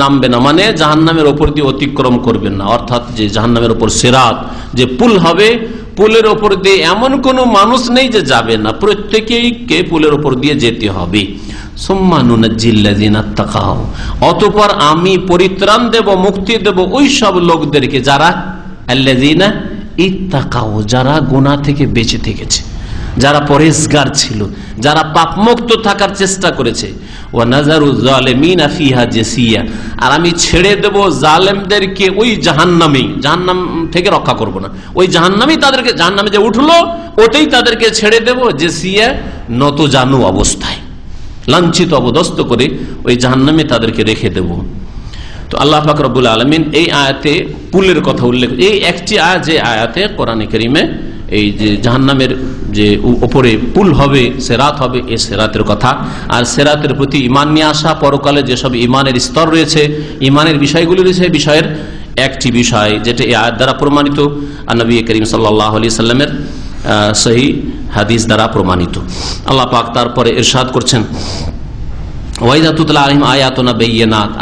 Speaker 2: নামবে না। মানে জাহান্নামের ওপর দিয়ে অতিক্রম করবেন না। অর্থাৎ যে জাহান্নামের ওপর সেরাত, যে পুল হবে, পুলের ওপর দিয়ে এমন কোন মানুষ নেই যে যাবে না। প্রত্যেকেই কে পুলের ওপর দিয়ে যেতে হবে। অতপর আমি পরিত্রাণ দেব, মুক্তি দেব ওই সব লোকদেরকে যারা ইত্তাকাও যারা গোনা থেকে বেঁচে থেকেছে। যারা পরেশগার ছিল, যারা পাপমুক্ত থাকার চেষ্টা করেছে। ও নাজারুজালেমিনা ফিহা জেসিয়া। আর আমি ছেড়ে দেব জালেমদেরকে ওই জাহান্নামেই, জাহান্নাম থেকে রক্ষা করব না। ওই জাহান্নামেই তাদেরকে, জাহান্নামে যে উঠল, ওতেই তাদেরকে ছেড়ে দেব জেসিয়া নত জানু অবস্থায়। লাঞ্ছিত অবদস্ত করে ওই জাহান্নামে তাদেরকে রেখে দেব। তো আল্লাহ ফাকরবুল আলমিন এই আয়াতে পুলের কথা উল্লেখ, এই একটি আয়াত যে আয়াতে কোরআন করিমে এই যে জাহান্নামের যে ওপরে পুল হবে, সেরাত হবে, এ সেরাতের কথা। আর সেরাতের প্রতি ইমান নিয়ে আসা, পরকালে যেসব ইমানের স্তর রয়েছে ইমানের বিষয়গুলি রয়েছে বিষয়ের একটি বিষয়, যেটা এই আয়াত দ্বারা প্রমাণিত, আর নবী করিম সাল্লাহ আলি সাল্লামের সহি হাদিস দ্বারা প্রমাণিত। আল্লাহ পাক তারপরে এরশাদ করছেন। ওয়াইজাতুল্লাহ আলহিম আয়াতনা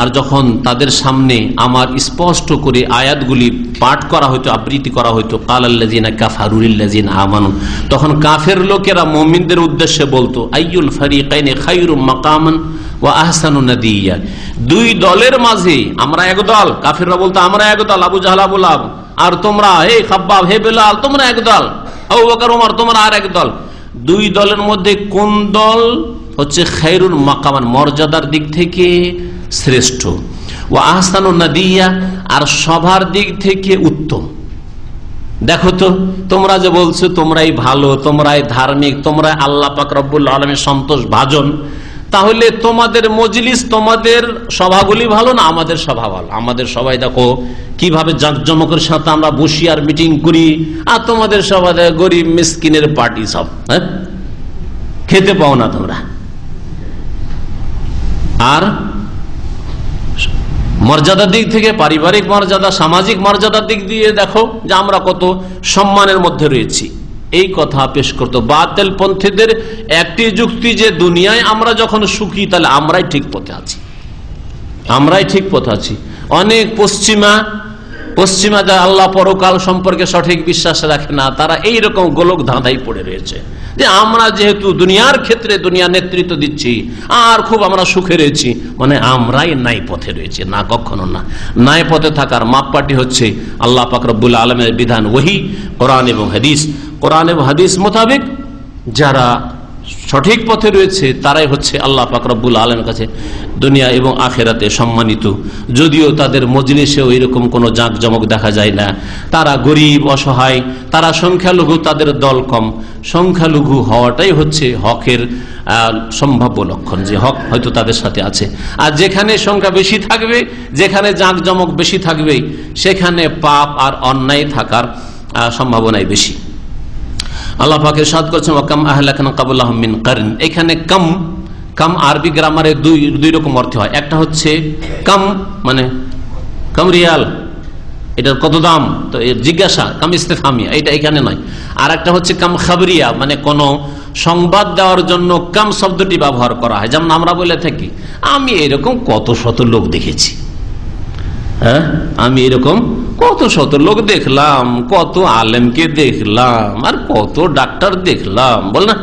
Speaker 2: আর যখন তাদের সামনে আমার স্পষ্ট করে আয়াতগুলি পাঠ করা হইতো, আবৃত্তি করা হইতো কাল আল্লাজিনা কাফারুল্লাজিন আমানুন তখন কাফের লোকেরা মমিনদের উদ্দেশ্যে বলতো, আইয়ুল ফারিকাইনে খাইরুম মাকামান ও আহসানু দুই দলের মাঝে আমরা এক দল, কাফেররা বলতো, আমরা এক দল, আবু জাহাল, আব আর তোমরা, হে খাব্বাব, হে বেলাল, তোমরা এক দল তোমরা আর এক দল। দুই দলের মধ্যে কোন দল হচ্ছে খাইরুল মাকামান, মর্যাদার দিক থেকে শ্রেষ্ঠ। ও আহসানু নাদিয়া, আর সবার দিক থেকে উত্তম। দেখো তো, তোমরা যে বলছো তোমরাই ভালো, তোমরাই ধার্মিক তোমরা আল্লাহ পাক রব্বুল আলমের সন্তোষ ভাজন তাহলে তোমাদের মজলিস, তোমাদের সভাগুলি ভালো না আমাদের সভা ভালো? আমাদের সবাই দেখো, কীভাবে জাঁকজমকের সাথে আমরা বসি আর মিটিং করি, আর তোমাদের সভা গরিব, মিসকিনের পার্টি সব হ্যাঁ? খেতে পাও না তোমরা। আর মর্যাদার দিক থেকে পারিবারিক মর্যাদা, সামাজিক মর্যাদার দিক দিয়ে দেখো যে আমরা কত সম্মানের মধ্যে রয়েছি। এই কথা পেশ করতো বাতেল পন্থীদের একটি যুক্তি যে দুনিয়ায় আমরা যখন সুখী, তাহলে আমরাই ঠিক পথে আছি। আমরাই ঠিক পথে আছি। অনেক পশ্চিমা পশ্চিমা যা আল্লাহ পরকাল সম্পর্কে সঠিক বিশ্বাস রাখে না, তারা এই রকম গোলক ধাঁধাই পড়ে রয়েছে। যে আমরা যেহেতু দুনিয়ার ক্ষেত্রে দুনিয়া নেতৃত্ব দিচ্ছি, আর খুব আমরা সুখে রয়েছি। মানে আমরাই নাই পথে রয়েছি, না কখনো না। নাই পথে থাকার মাপপাটি হচ্ছে আল্লাহ পাকরবুল আলমের বিধান ওহি, কোরআন এবং হাদিস। কোরআন এবং হাদিস মোতাবেক যারা সঠিক পথে রয়েছে, তারাই হচ্ছে আল্লাহ পাকরবুল আলমের কাছে দুনিয়া এবং আখেরাতে সম্মানিত। যদিও তাদের মজলিসে ওই রকম কোনো জাঁকজমক দেখা যায় না। তারা গরিব, অসহায়, তারা সংখ্যালঘু, তাদের দল কম। সংখ্যালঘু হওয়াটাই হচ্ছে হকের সম্ভাব্য লক্ষণ, যে হক হয়তো তাদের সাথে আছে। আর যেখানে সংখ্যা বেশি থাকবে, যেখানে জাঁকজমক বেশি থাকবে, সেখানে পাপ আর অন্যায় থাকার সম্ভাবনাই বেশি। আল্লাহ পাকে সাদ করছেন, ওয়াকাম আহলাকান কাবুল্লাহ মিন কারিন। এখানে কাম কাম আরবি গ্রামারে দুই দুই রকম অর্থ হয়। একটা হচ্ছে কাম মানে কাম রিয়াল, এটার কত দাম? তো এর জিজ্ঞাসা, কাম ইস্তেফামিয়া, এটা এখানে নয়। আর একটা হচ্ছে কাম খাবরিয়া মানে কোন সংবাদ দেওয়ার জন্য কাম শব্দটি ব্যবহার করা হয়। যেমন আমরা বলে থাকি, আমি এরকম কত শত লোক দেখেছি। হ্যাঁ? আমি এরকম কত শত লোক দেখলাম, কত আলেমকে দেখলাম, আর কত ডাক্তার দেখলাম, বল না?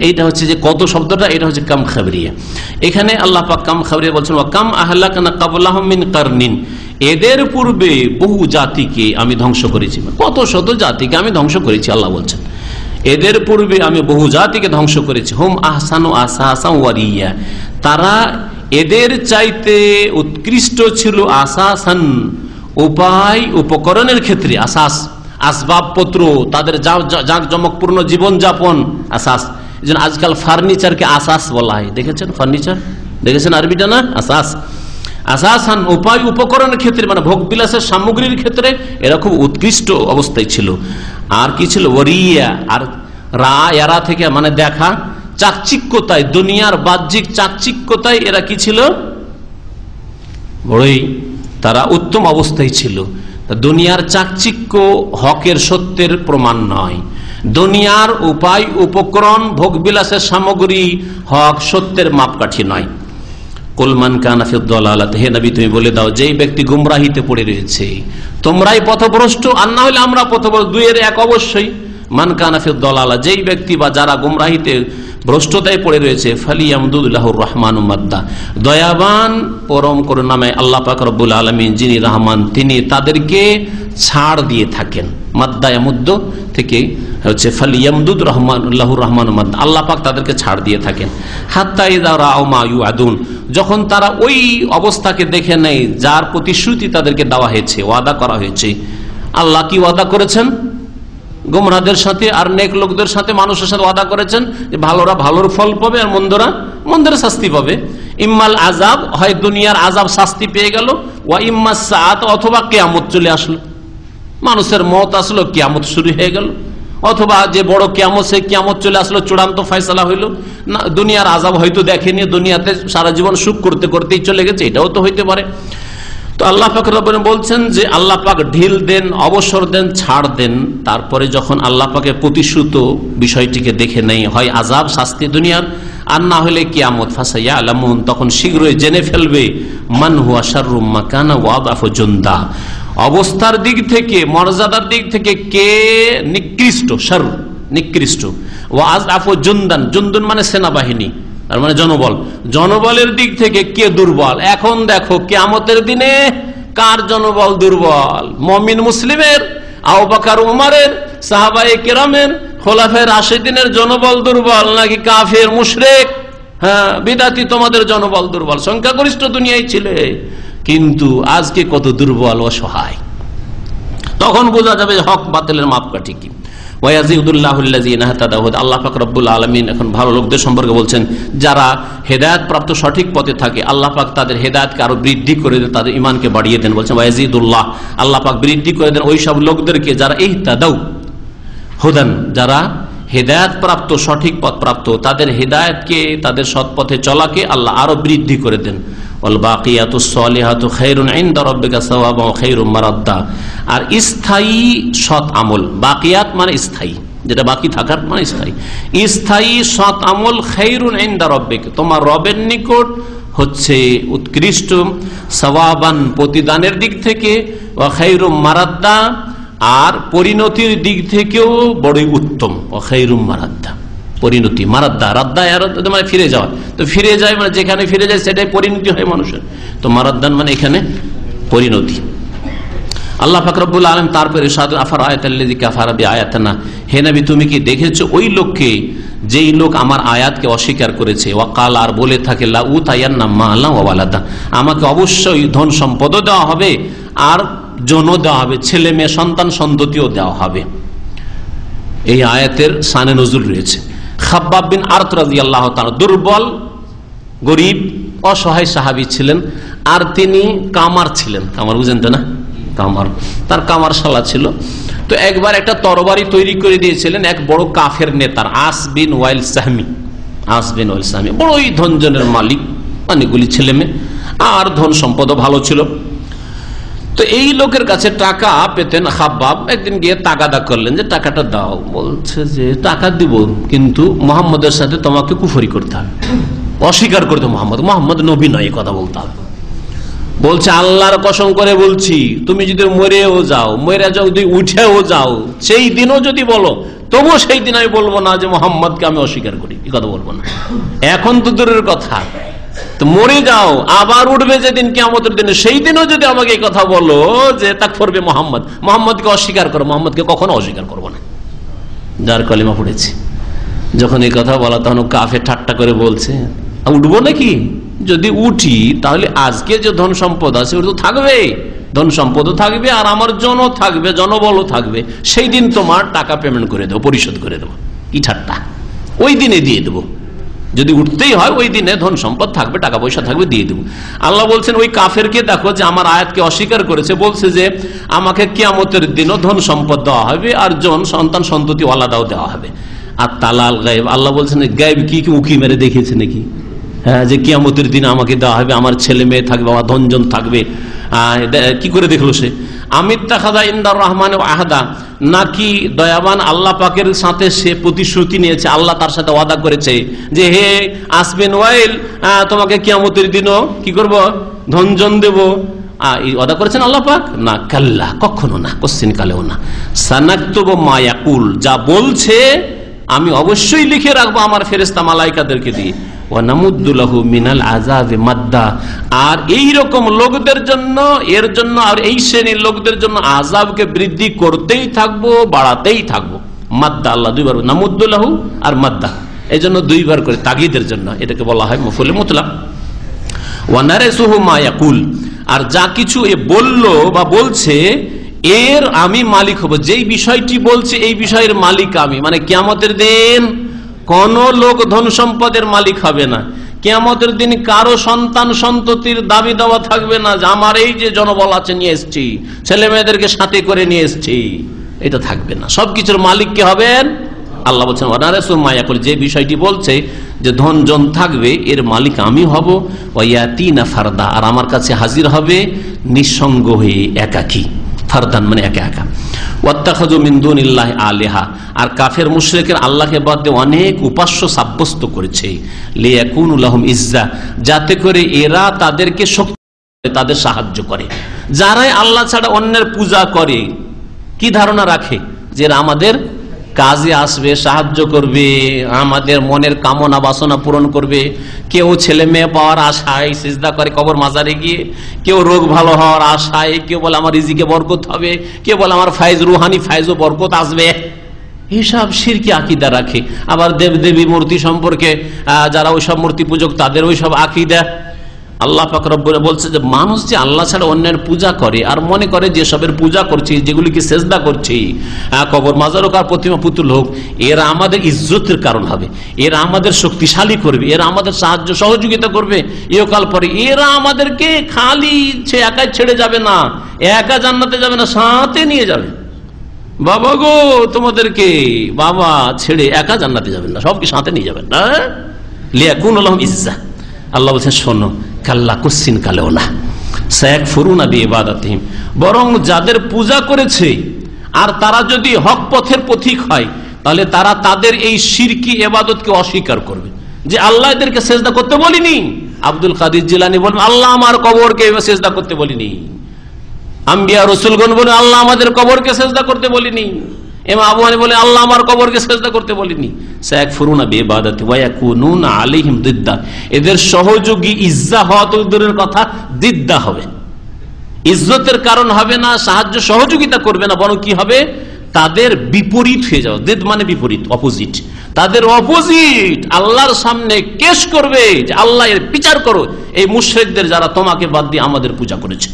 Speaker 2: এইটা হচ্ছে যে কত শব্দটা, এটা হচ্ছে কাম খাবরিয়া। এখানে আল্লাহ পাক কাম খাবরিয়া বলছেন কাম আহ্লাকানা কাবুল্লাহমিন কারনিন। এদের পূর্বে বহু জাতিকে আমি ধ্বংস করেছি। কত শত জাতিকে আমি ধ্বংস করেছি, আল্লাহ বলছেন। এদের পূর্বে আমি বহু জাতিকে ধ্বংস করেছি। হোম আহসান আহসানু আসা ওয়ারিয়া। তারা এদের চাইতে উৎকৃষ্ট ছিল আসাসান। উপায় উপকরণের ক্ষেত্রে আসাস আসবাবপত্র, তাদের জাঁক জমকপূর্ণ জীবনযাপন আসাস যেন আজকাল ফার্নিচারকে আসাস বলা হয়। দেখেছেন ফার্নিচার? দেখেছেন আরবিটা না? আসাস আসাসান উপায় উপকরণের ক্ষেত্রে মানে ভোগ বিলাসের সামগ্রীর ক্ষেত্রে এরা খুব উৎকৃষ্ট অবস্থায় ছিল। আর কি ছিল? ওরিয়া। আর রা এরা থেকে মানে দেখা, চাকচিক্যতায়, দুনিয়ার বাহ্যিক চাকচিক্যতায় এরা কি ছিল? বড়ই তারা উত্তম অবস্থায় ছিল। দুনিয়ার চাকচিক্য হকের সত্যের প্রমাণ নয়। দুনিয়ার উপায়, উপকরণ, ভোগবিলাসের সামগ্রী হক সত্যের মাপকাঠি নয়। কোলমান কানাফিদ্দালাত হে নবী, তুমি বলে দাও, যেই ব্যক্তি গুমরাহিতে পড়ে রয়েছে, তোমরাই পথভ্রষ্ট, আর না হলে আমরা পথভ্রষ্ট, দুইয়ের এক অবশ্যই। মান কানাফিদ্দালা যেই ব্যক্তি বা যারা গুমরাহিতে ভ্রষ্টতায় পড়ে রয়েছে ফালি আমদুল্লাহুর রহমান উম্মাদ্দা দয়াবান পরম নামে আল্লাহ পাক রব্বুল আলমিন, যিনি রহমান, তিনি তাদেরকে ছাড় দিয়ে থাকেন। মাদ্দায় মুদ্দ থেকে হচ্ছে ফালি ইয়ামদুদ রহমান উম্মাদ্দা আল্লাহ পাক তাদেরকে ছাড় দিয়ে থাকেন। হাত্তাই রাউ আদুন যখন তারা ওই অবস্থাকে দেখে নেয়, যার প্রতিশ্রুতি তাদেরকে দেওয়া হয়েছে, ওয়াদা করা হয়েছে। আল্লাহ কি ওয়াদা করেছেন? গোমরাদের সাথে আর নেক লোকদের সাথে মানুষের সাথে ওয়াদা করেছেন যে ভালোরা ভালোর ফল পাবে আর মন্দরা মন্দের শাস্তি পাবে। ইম্মাল আজাব হয় দুনিয়ার আজাব শাস্তি পেয়ে গেল। ওয়া ইম্মা সাত অথবা কেয়ামত চলে আসলো। মানুষের মত আসলো, কেয়ামত শুরু হয়ে গেল। অথবা যে বড় কেয়ামত সে কেয়ামত চলে আসলো, চূড়ান্ত ফয়সলা হইল। না, দুনিয়ার আজাব হয়তো দেখেনি, দুনিয়াতে সারা জীবন সুখ করতে করতেই চলে গেছে, এটাও তো হইতে পারে। তো আল্লাহ পাক বলছেন যে আল্লাহ পাক ঢিল দেন, অবসর দেন, ছাড় দেন, তারপরে যখন আল্লাহ পাকে প্রতিশ্রুত বিষয়টিকে দেখে নেই, হয় আজাব শাস্তি দুনিয়ার, আর না হলে কিয়ামত ফাসাইয়া আলামুন তখন শীঘ্রই জেনে ফেলবে, মান হুয়া শারুম্মা কানা ওয়াবাফ জুন্দা। অবস্থার দিক থেকে, মর্যাদার দিক থেকে কে নিকৃষ্ট? সার নিকৃষ্ট। ও আজ আফো জুন্দান, জুন্দুন মানে সেনাবাহিনী। তার মানে জনবল। জনবলের দিক থেকে কে দুর্বল? এখন দেখো, কেয়ামতের দিনে কার জনবল দুর্বল? মমিন মুসলিমের আউবাকার উমারের সাহাবাই কেরামের খোলাফের দিনের জনবল দুর্বল নাকি কাফের মুশরেক? হ্যাঁ বিদাতি তোমাদের জনবল দুর্বল। সংখ্যাগরিষ্ঠ দুনিয়ায় ছিলে। কিন্তু আজকে কত দুর্বল অসহায়। তখন বোঝা যাবে হক বাতিলের মাপকাঠি কি। আল্লাহ ফাকরুল আলমিন এখন ভালো লোকদের সম্পর্কে বলছেন, যারা হেদায়ত প্রাপ্ত সঠিক পথে থাকে, আল্লাহ পাক তাদের হেদায়তকে আরও বৃদ্ধি করে দেন, তাদের ইমানকে বাড়িয়ে দেন বলছেন, ওয়াজিদুল্লাহ। আল্লাহ পাক বৃদ্ধি করে দেন ওই সব লোকদেরকে যারা এই তাদাউ হুদান, যারা হেদায়ত প্রাপ্ত সঠিক পথ প্রাপ্ত তাদের হেদায়তকে, তাদের সৎ পথে চলাকে আল্লাহ আরও বৃদ্ধি করে দেন। আর স্থায়ী সৎ আমল, বাকিয়াত মানে স্থায়ী, যেটা বাকি থাকার মানে স্থায়ী। স্থায়ী সৎ আমল তোমার রবের নিকট হচ্ছে উৎকৃষ্ট সবাবান প্রতিদানের দিক থেকে মারাদ্দা, আর পরিণতির দিক থেকেও বড়ই উত্তম অখাইরুম মারাদ্দা। পরিণতি, মারাদ্দা, রাদ্দা মানে ফিরে যাওয়া। তো ফিরে যায় মানে যেখানে ফিরে যায় সেটাই পরিণতি হয় মানুষের। তো মারাদ্দান মানে এখানে পরিণতি। আল্লাহ ফাকরবুল আলম তারপরে আফার আয়াতি আয়াতানা হে নবী, তুমি কি দেখেছ ওই লোককে যেই লোক আমার আয়াতকে অস্বীকার করেছে? ওয়াকাল আর বলে থাকে আমাকে অবশ্যই ধন সম্পদও দেওয়া হবে, আর জনও দেওয়া হবে, ছেলে মেয়ে, সন্তান সন্ততিও দেওয়া হবে। এই আয়াতের সানে নজরুল রয়েছে। খাব্বাব বিন আরত রাজি আল্লাহ দুর্বল, গরিব, অসহায় সাহাবি ছিলেন আর তিনি কামার ছিলেন। কামার বুঝেন তো না? কামার। তার কামার শালা ছিল। তো একবার একটা তরবারি তৈরি করে দিয়েছিলেন এক বড় কাফের নেতার, আস বিন ওয়াইল সাহমি। আস বিন ওয়াইল সাহমি, বড়ই ধনজনের মালিক, অনেকগুলি ছেলে মেয়ে আর ধন সম্পদও ভালো ছিল। তো এই লোকের কাছে টাকা পেতেন হাব্বাব একদিন গিয়ে তাগাদা করলেন যে, টাকাটা দাও। বলছে যে, টাকা দিব, কিন্তু মোহাম্মদের সাথে তোমাকে কুফরি করতে হবে। অস্বীকার করতে মোহাম্মদ। মোহাম্মদ নবী নয় কথা বলতে হবে। বলছে, আল্লাহর কসম করে বলছি, তুমি যদি মরেও যাও মরে যাও, যদি উঠেও যাও, সেই দিনও যদি বলো, তবুও সেই দিন আমি বলব না যে, মোহাম্মদকে আমি অস্বীকার করি। এই কথা বলব না। এখন তো দূরের কথা। মরে যাও, আবার উঠবে যেদিন কেমতের দিনে। সেই দিনও যদি আমাকে এই কথা বলো যে তা করবে মোহাম্মদ। মোহাম্মদকে অস্বীকার করো, মোহাম্মদকে কখনো অস্বীকার করব না। যার কলিমা পড়েছি। যখন এই কথা বলা, তখন কাফে ঠাট্টা করে বলছে উঠবো নাকি? যদি উঠি, তাহলে আজকে যে ধন সম্পদ আছে, ওটা তো থাকবে। ধন সম্পদও থাকবে, আর আমার জন থাকবে, জনবলও থাকবে। সেই দিন তোমার টাকা পেমেন্ট করে দেবো, পরিশোধ করে দেবো। কি ঠাট্টা? ওই দিনে দিয়ে দেবো। যদি উঠতেই হয় ওই দিনে ধন সম্পদ থাকবে, টাকা পয়সা থাকবে, দিয়ে দেবো। আল্লাহ বলছেন, ওই কাফেরকে দেখো যে আমার আয়াতকে অস্বীকার করেছে, বলছে যে আমাকে কিয়ামতের দিনও ধন সম্পদ দেওয়া হবে আর জন সন্তান সন্ততি আলাদাও দেওয়া হবে। আর তালাল গায়েব, আল্লাহ বলছেন, গায়েব কি কি উকি মেরে দেখেছে নাকি? হ্যাঁ যে কিয়ামতের দিন আমাকে দেওয়া হবে, আমার ছেলে মেয়ে থাকবে, আমার ধনজন থাকবে। কি করে দেখল সে? আমিত্তা খাদা ইন্দার রহমান আহাদা। নাকি দয়াবান আল্লাহ পাকের সাথে সে প্রতিশ্রুতি নিয়েছে, আল্লাহ তার সাথে ওয়াদা করেছে যে, হে আসবেন ওয়াইল তোমাকে কিয়ামতের দিনও কি করব? ধনজন দেব। ওয়াদা করেছেন আল্লাহ পাক? না, কাল্লা, কখনো না, কোশ্চিন কালেও না। সানাক্তব মায়াকুল যা বলছে আমি অবশ্যই লিখে রাখব আমার ফেরেস্তা মালাইকাদেরকে দিয়ে। মিনাল আজাবে মাদ্দা। আর এই রকম লোকদের জন্য, এর জন্য আর এই শ্রেণির লোকদের জন্য আজাবকে বৃদ্ধি করতেই থাকব, বাড়াতেই থাকব। মাদ্দা, আল্লাহ দুইবার নামুদ্দুল্লাহু আর মাদ্দা। এই জন্য দুইবার করে তাগিদের জন্য এটাকে বলা হয় মফুল মুতলাম ওয়ানারে সুহু মায়াকুল আর যা কিছু এ বলল বা বলছে, এর আমি মালিক হব। যেই বিষয়টি বলছে, এই বিষয়ের মালিক আমি। মানে কেমতের দিন কোন লোক ধন সম্পদের মালিক হবে না। কেমতের দিন কারও সন্তান সন্ততির দাবি দেওয়া থাকবে না যে, আমার এই যে জনবল আছে, নিয়ে এসছি। ছেলে মেয়েদেরকে সাথে করে নিয়ে এসছি। এটা থাকবে না। সবকিছুর মালিক কে হবেন? আল্লাহ বলছেন মায়াকুল যে বিষয়টি বলছে যে, ধন জন থাকবে, এর মালিক আমি হব। ওয়াতিনা ফারদা। আর আমার কাছে হাজির হবে নিঃসঙ্গ হয়ে একাকি। ফারদান মানে একা আর কাফের আল্লাহকে বাদে অনেক উপাস্য সাব্যস্ত করেছে। যাতে করে এরা তাদেরকে শক্তি তাদের সাহায্য করে। যারাই আল্লাহ ছাড়া অন্যের পূজা করে, কি ধারণা রাখে যে আমাদের কাজে আসবে, সাহায্য করবে, আমাদের মনের কামনা বাসনা পূরণ করবে। কেউ ছেলে মেয়ে পাওয়ার আশায় সিজদা করে কবর মাজারে গিয়ে, কেউ রোগ ভালো হওয়ার আশায়, কেউ বলে আমার রিজিকে বরকত হবে, কেউ বলে আমার ফাইজ রুহানি ফাইজ বরকত আসবে। এইসব সিরকি আকিদা রাখে। আবার দেব দেবী মূর্তি সম্পর্কে যারা ওইসব মূর্তি পূজক, তাদের ওইসব আকিদা। আল্লাহ ফাকরব্বরে বলছে যে, মানুষ যে আল্লাহ ছাড়া অন্যের পূজা করে আর মনে করে যে সবের পূজা করছি যেগুলিকে সেজদা করছি কবর মাজারক আর প্রতিমা পুতুল হোক, এরা আমাদের ইজ্জতের কারণ হবে। এরা আমাদের শক্তিশালী করবে, এরা আমাদের সাহায্য সহযোগিতা করবে। ইহকাল পরে এরা আমাদেরকে খালি সে একাই ছেড়ে যাবে না, একা জান্নাতে যাবে না, সাথে নিয়ে যাবে। বাবা গো, তোমাদেরকে বাবা ছেড়ে একা জান্নাতে যাবেন না, সবকে সাথে নিয়ে যাবেন না লিয়া কোন ইজ্জা। আল্লাহ বলছেন, শোনো কালেও না বরং যাদের পূজা করেছে, আর তারা যদি হক পথের পথিক হয়, তাহলে তারা তাদের এই সিরকি এবাদতকে অস্বীকার করবে। যে আল্লাহ এদেরকে সেজদা করতে বলিনি। আব্দুল কাদির জিলানি বলবেন আল্লাহ আমার কবরকে সেজদা করতে বলিনি। আম্বিয়া রসুলগণ বলে আল্লাহ আমাদের কবরকে সেজদা করতে বলিনি। এম আবু হানি বলে, আল্লাহ আমার কবরকে চেষ্টা করতে বলিনি। শেখ ফুরুনা বেবাদাতি ওয়াকুনুন আলিহিম দিদ্দা। এদের সহযোগী ইজ্জা হওয়া তো দূরের কথা, দিদ্দা হবে। ইজ্জতের কারণ হবে না, সাহায্য সহযোগিতা করবে না, বরং কি হবে? তাদের বিপরীত হয়ে যাওয়া দিদ মানে বিপরীত অপোজিট তাদের অপোজিট আল্লাহর সামনে কেস করবে যে, আল্লাহ এর বিচার করো। এই মুশ্রেকদের যারা তোমাকে বাদ দিয়ে আমাদের পূজা করেছে।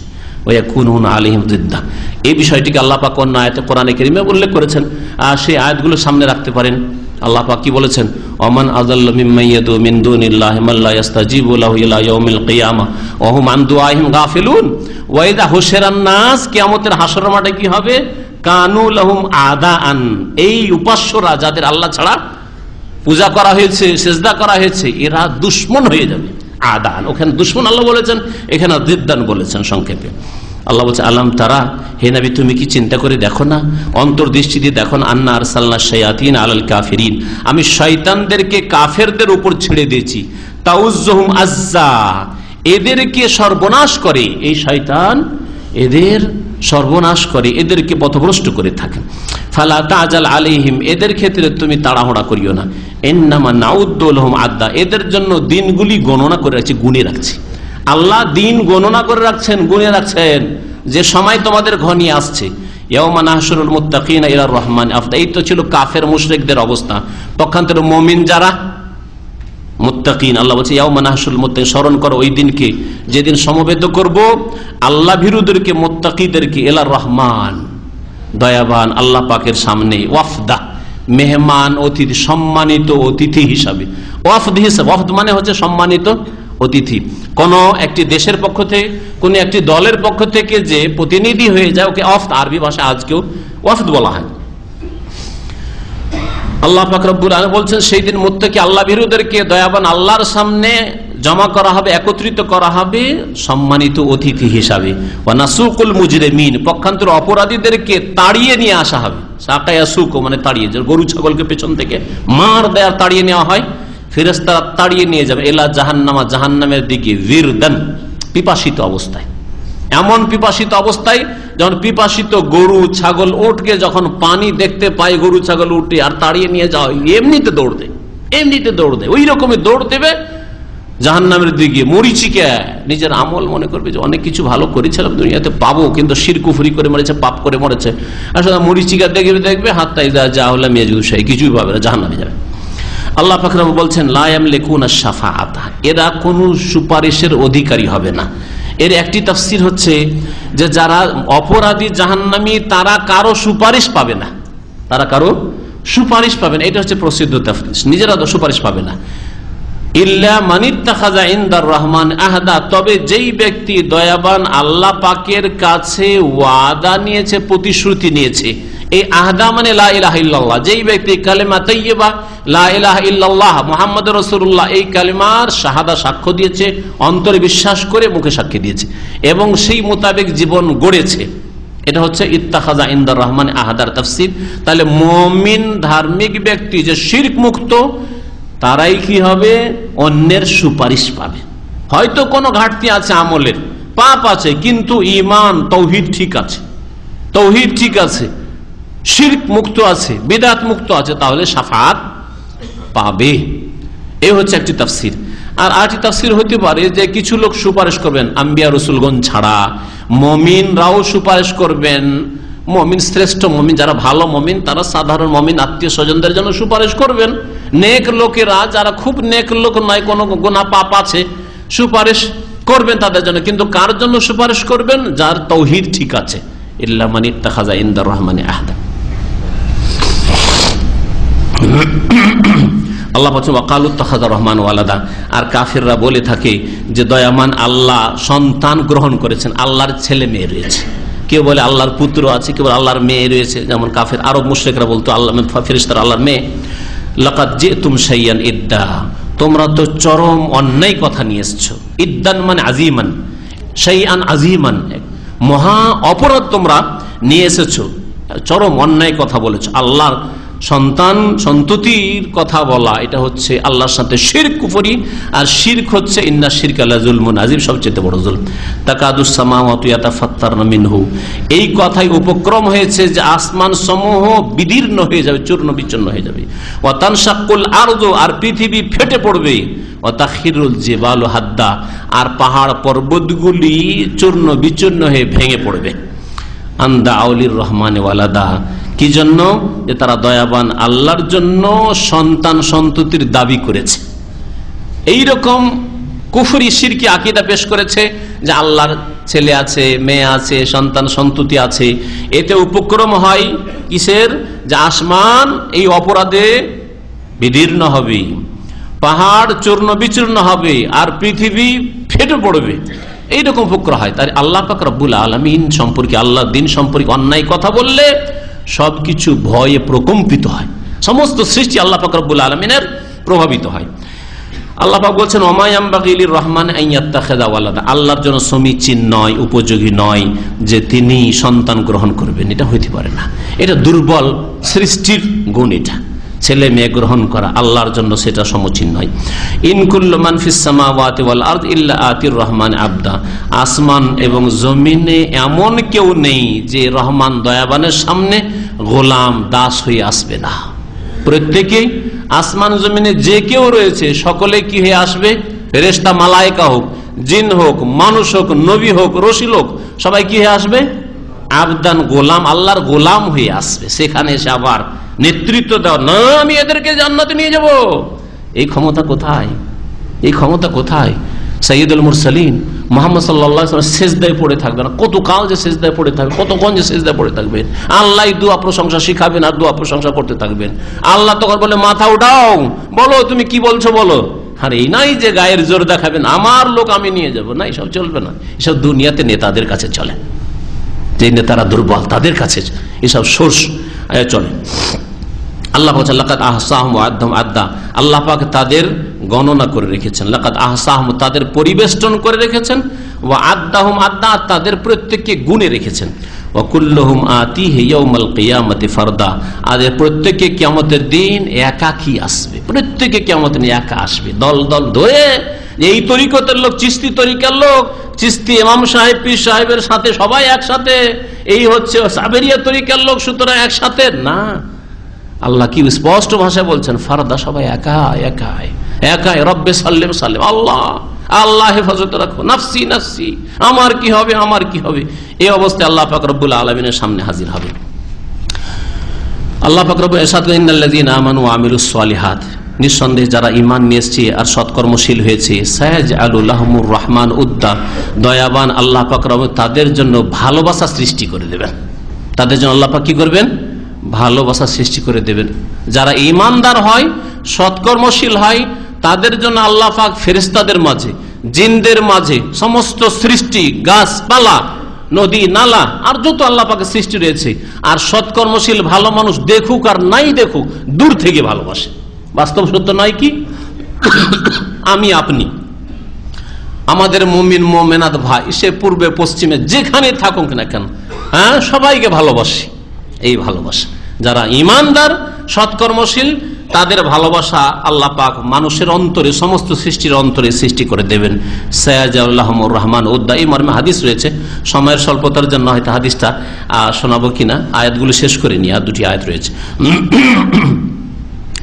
Speaker 2: এই বিষয়টিকে আল্লাহ পাক অন্য আয়তে কোরআনে কেরিমে উল্লেখ করেছেন। আর সেই আয়াতগুলো সামনে রাখতে পারেন। আল্লাহ কি বলেছেন? ওমান কিয়ামতের মাঠে হবে? আদা আন এই আল্লাহ ছাড়া পূজা করা হয়েছে, সেজদা করা হয়েছে, এরা দুশ্মন হয়ে যাবে। আদান। ওখানে দুশ্মন আল্লাহ বলেছেন, এখানে দিদ্দান বলেছেন সংক্ষেপে। আল্লাহ বলছে, আলাম তারা, হে নাবি, তুমি কি চিন্তা করে দেখো না? অন্তর্দৃষ্টি দিয়ে দেখো না, আন্না আর সাল্লাহ আল আলাল কাফেরিন। আমি শয়তানদেরকে কাফেরদের উপর ছেড়ে দিয়েছি। তাউজহুম আজ্জা। এদেরকে সর্বনাশ করে। এই শয়তান এদের সর্বনাশ করে এদেরকে পথভ্রষ্ট করে থাকে। ফালা তাজাল আলিহিম এদের ক্ষেত্রে তুমি তাড়াহড়া করিও না। এন্নামা নাউদ্দোলহম আদা এদের জন্য দিনগুলি গণনা করে রাখছি, গুনে রাখছি। আল্লাহ দিন গণনা করে রাখছেন, গুনে রাখছেন। যে সময় তোমাদের ঘনিয়ে আসছে। রহমান এই তো ছিল কাফের মুশরেকদের অবস্থা। পক্ষান্তর মমিন যারা মুত্তাকিন, আল্লাহ বলছে ইয়াউমানাহসুল মুত্তাকিন স্মরণ করো ওই দিনকে। যেদিন সমবেত করব, আল্লাহ ভিরুদেরকে মোত্তাকিদেরকে এলা রহমান, দয়াবান, আল্লাহ পাকের সামনে, ওয়াফদা, মেহমান, অতিথি, সম্মানিত অতিথি হিসাবে। ওয়াফদ হিসেব, ওয়াফদ মানে হচ্ছে সম্মানিত অতিথি। কোন একটি দেশের পক্ষ থেকে, কোন একটি দলের পক্ষ থেকে যে প্রতিনিধি হয়ে যায়, ওকে অফ আরবি ভাষা আজকেও ওয়াফদ বলা হয়। আল্লাহ ফাকরুল আলম বলছেন, সেই দিন মুত্তাকি আল্লাহ বিরুদেরকে দয়াবান আল্লাহর সামনে জমা করা হবে, একত্রিত করা হবে সম্মানিত অতিথি হিসাবে। মুজরে মিন পক্ষান্তর অপরাধীদেরকে তাড়িয়ে নিয়ে আসা হবে। মানে তাড়িয়ে গরু ছাগলকে পেছন থেকে মার দেয়ার তাড়িয়ে নেওয়া হয় ফেরেস্তারা তাড়িয়ে নিয়ে যাবে। এলা জাহান্নামা, জাহান্নামের দিকে বীরদান পিপাসিত অবস্থায়। এমন পিপাসিত অবস্থায় যখন পিপাসিত গরু ছাগল উঠকে যখন পানি দেখতে পায় গরু ছাগল উঠে আর তাড়িয়ে নিয়ে যাওয়া হয়, এমনিতে দৌড় দেয় এমনিতে দৌড় দেয়। ওই রকমই দৌড় দেবে জাহান নামের দিকে মরিচিকা। নিজের আমল মনে করবে যে অনেক কিছু ভালো করেছিলাম দুনিয়াতে পাবো কিন্তু শিরকুফুরি করে মরেছে পাপ করে মরেছে। আসলে মরিচিকা দেখবে দেখবে হাতটাই যা হলে মেজুসাই কিছুই পাবে না জাহান নামে যাবে। আল্লাহ ফাকরাম বলছেন লায়াম লেখুন সাফা আতা এরা কোন সুপারিশের অধিকারী হবে না। এর একটি তাফসির হচ্ছে যে যারা অপরাধী জাহান্নামী, তারা কারও সুপারিশ পাবে না। তারা কারও সুপারিশ পাবে না। এটা হচ্ছে প্রসিদ্ধ তাফসির। নিজেরা তো সুপারিশ পাবে না। ইল্লা রহমান আহদা। তবে যেই ব্যক্তি দয়াবান আল্লাহ পাকের কাছে ওয়াদা নিয়েছে, প্রতিশ্রুতি নিয়েছে এই আহদা মানে লা ইলাহা ইল্লাল্লাহ। যেই ব্যক্তি কালেমা তৈয়বা লা ইলাহা ইল্লাল্লাহ, মুহাম্মদ রাসূলুল্লাহ, এই কালেমার শাহাদা সাক্ষ্য দিয়েছে, অন্তরে বিশ্বাস করে মুখে সাক্ষী দিয়েছে, এবং সেই মোতাবেক জীবন গড়েছে। এটা হচ্ছে ইত্তাখাজা ইন্দার রহমান আহাদার তাফসির। তাহলে মমিন ধার্মিক ব্যক্তি যে শিরক মুক্ত, তারাই কি হবে? অন্যের সুপারিশ পাবে। হয়তো কোনো ঘাটতি আছে আমলের, পাপ আছে, কিন্তু ইমান তৌহিদ ঠিক আছে। তৌহিদ ঠিক আছে। শির্ক মুক্ত আছে, বেদাত মুক্ত আছে, তাহলে সাফাত পাবে। এ হচ্ছে একটি তাফসির। আর আরেকটি তাফসির হতে পারে যে কিছু লোক সুপারিশ করবেন, আম্বিয়া রসুলগঞ্জ ছাড়া। মমিনরাও সুপারিশ করবেন। মমিন শ্রেষ্ঠ মমিন, যারা ভালো মমিন, তারা সাধারণ মমিন আত্মীয় স্বজনদের জন্য সুপারিশ করবেন। নেক লোকেরা, যারা খুব নেক লোক নয়, কোনো গোনা পাপ আছে, সুপারিশ করবেন তাদের জন্য। কিন্তু কার জন্য সুপারিশ করবেন? যার তৌহিদ ঠিক আছে। ইল্লা মানি তাহাজা ইন্দার রহমানে আহদা। আল্লাহ বলছেন ওয়াকালুত্তাহাজা রহমান ওয়ালাদা। আর কাফিররা বলে থাকে যে, দয়ামান আল্লাহ সন্তান গ্রহণ করেছেন, আল্লাহর ছেলে মেয়ে রয়েছে। কেউ বলে, আল্লাহর পুত্র আছে। কেউ আল্লাহর মেয়ে রয়েছে। যেমন কাফের মুশ্রেকরা বলতো, আল্লাহ ফেরিস্তার আল্লাহর মেয়ে। যে তুম সাইয়ান ইদ্দা। তোমরা তো চরম অন্যায় কথা নিয়ে এসছো। ইদ্দান মানে আজিমান সাইয়ান আজিমান। মহা অপরাধ তোমরা নিয়ে এসেছ। চরম অন্যায় কথা বলেছ। আল্লাহর সন্তান সন্ততির কথা বলা, এটা হচ্ছে আল্লাহর সাথে শির কুফরি আর শির্ক হচ্ছে ইন্না শির্ক আল্লাহ জুলমুন, আজিম সবচেয়ে বড় জুল তাকাদুসামাওয়াতা ফাত্তার মিনহু। এই কথাই উপক্রম হয়েছে যে আসমান সমূহ বিদীর্ণ হয়ে যাবে, চূর্ণ বিচ্ছন্ন হয়ে যাবে। অতান শাকুল আরদো আর পৃথিবী ফেটে পড়বে। অতাখিরুল জেবাল হাদ্দা, আর পাহাড় পর্বতগুলি চূর্ণ বিচ্ছন্ন হয়ে ভেঙে পড়বে। আন্দা আউলির রহমান ওয়ালাদা কি জন্য? যে তারা দয়াবান আল্লাহর জন্য সন্তান সন্ততির দাবি করেছে। এই রকম কুফরি, সিরকি আকিদা পেশ করেছে যে আল্লাহর ছেলে আছে, মেয়ে আছে, সন্তান সন্ততি আছে। এতে উপক্রম হয় কিসের? যে আসমান এই অপরাধে বিদীর্ণ হবে, পাহাড় চূর্ণ বিচূর্ণ হবে, আর পৃথিবী ফেটে পড়বে। এইরকম উপক্র হয়। তাই আল্লাহ পাক রব্বুল আলমিন সম্পর্কে আল্লাহ দিন সম্পর্কে অন্যায় কথা বললে সবকিছু ভয়ে প্রকম্পিত হয়। সমস্ত সৃষ্টি আল্লাহ পাক রব্বুল আলমিনের প্রভাবিত হয়। আল্লাহ পাক বলছেন ওমায়াম্বাগিলির রহমান আল্লাহর জন্য সমীচীন নয়, উপযোগী নয় যে তিনি সন্তান গ্রহণ করবেন। এটা হইতে পারে না। এটা দুর্বল সৃষ্টির গুণ এটা। ছেলে মেয়ে গ্রহণ করা, আল্লাহর জন্য সেটা সমচীন নয়। ইনকুল্লমান আতির রহমান আবদা। আসমান এবং জমিনে এমন কেউ নেই যে রহমান দয়াবানের সামনে গোলাম দাস হয়ে আসবে না। প্রত্যেকেই আসমান জমিনে যে কেউ রয়েছে, সকলে কি হয়ে আসবে? রেস্তা মালায়কা হোক, জিন হোক, মানুষ হোক, নবী হোক, রসিল হোক, সবাই কি হয়ে আসবে? আবদান গোলাম, আল্লাহর গোলাম হয়ে আসবে। সেখানে এসে আবার নেতৃত্ব দেওয়া, না, আমি এদেরকে জান্নাতে নিয়ে যাব। এই ক্ষমতা কোথায়? এই ক্ষমতা কোথায়? সৈয়দুল মুরসালিন মোহাম্মদ সাল্লাহ শেষদায় পড়ে থাকবে না। কত কাল যে শেষদায় পড়ে থাকবে, কতক্ষণ যে শেষদায় পড়ে থাকবেন আল্লাহ দোয়া প্রশংসা শিখাবেন আর দোয়া প্রশংসা করতে থাকবেন। আল্লাহ তখন বলে, মাথা উঠাও। বলো, তুমি কি বলছো বলো? আর, এই নাই যে গায়ের জোর দেখাবেন, আমার লোক আমি নিয়ে যাব। না এসব চলবে না। এসব দুনিয়াতে নেতাদের কাছে চলে। যে নেতারা দুর্বল, তাদের কাছে এসব সোর্স চলে। আল্লাহ আদা আল্লাহ পাক তাদের গণনা করে রেখেছেন। তাদের পরিবেষ্টন করে রেখেছেন। ও আদাহম আদা তাদের প্রত্যেককে গুণে রেখেছেন। আতি প্রত্যেকে কিয়ামতের দিন একাকি আসবে। প্রত্যেকে দিন একা আসবে। দল দল ধরে এই তরিকতের লোক, চিস্তি তরিকার লোক, চিস্তি ইমাম সাহেব, পীর সাহেবের সাথে সবাই একসাথে, এই হচ্ছে সাবেরিয়া তরিকার লোক সুতরাং একসাথে। না, আল্লাহ কি স্পষ্ট ভাষায় বলছেন, ফারদা সবাই একা, একাই একাই, রব্বে সাল্লেম সাল্লেম, আল্লাহ আল্লাহ হেফাজত রাখো, নাফসি নাফসি, আমার কি হবে, আমার কি হবে? এই অবস্থায় আল্লাহ পাক রব্বুল আলমিনের সামনে হাজির হবে। আল্লাহ পাকরব এসাদ আমানু আমিরুস সালিহাত। নিঃসন্দেহে যারা ইমান নিয়ে আর সৎকর্মশীল হয়েছে সায়াজ আলুল্লাহমুর রহমান উদ্দা, দয়াবান আল্লাহ পাকরব তাদের জন্য ভালোবাসা সৃষ্টি করে দেবেন। তাদের জন্য আল্লাহ পাক কি করবেন? ভালোবাসা সৃষ্টি করে দেবেন। যারা ইমানদার হয়, সৎকর্মশীল হয়, তাদের জন্য আল্লাহ পাক ফেরিস্তাদের মাঝে, জিনদের মাঝে সমস্ত সৃষ্টি, গাছপালা, নদী, নালা, আর যত আল্লাহ পাকে সৃষ্টি রয়েছে, আর সৎকর্মশীল ভালো মানুষ দেখুক আর নাই দেখুক, দূর থেকে ভালোবাসে। বাস্তব সত্য নয় কি? আমি আপনি। আমাদের মমিন মোমেনাদ ভাই, সে পূর্বে, পশ্চিমে যেখানে থাকুক না কেন হ্যাঁ সবাইকে ভালোবাসি। এই ভালোবাসা। যারা ইমানদার, সৎকর্মশীল, তাদের ভালোবাসা আল্লাহ পাক মানুষের অন্তরে, সমস্ত সৃষ্টির অন্তরে সৃষ্টি করে দেবেন। সয়াজুর রহমান উদ্দা, এই মর্মে হাদিস রয়েছে। সময়ের স্বল্পতার জন্য হয়তো হাদিসটা শোনাবো কিনা? আয়াতগুলো শেষ করে নিয়ে আর দুটি আয়াত রয়েছে।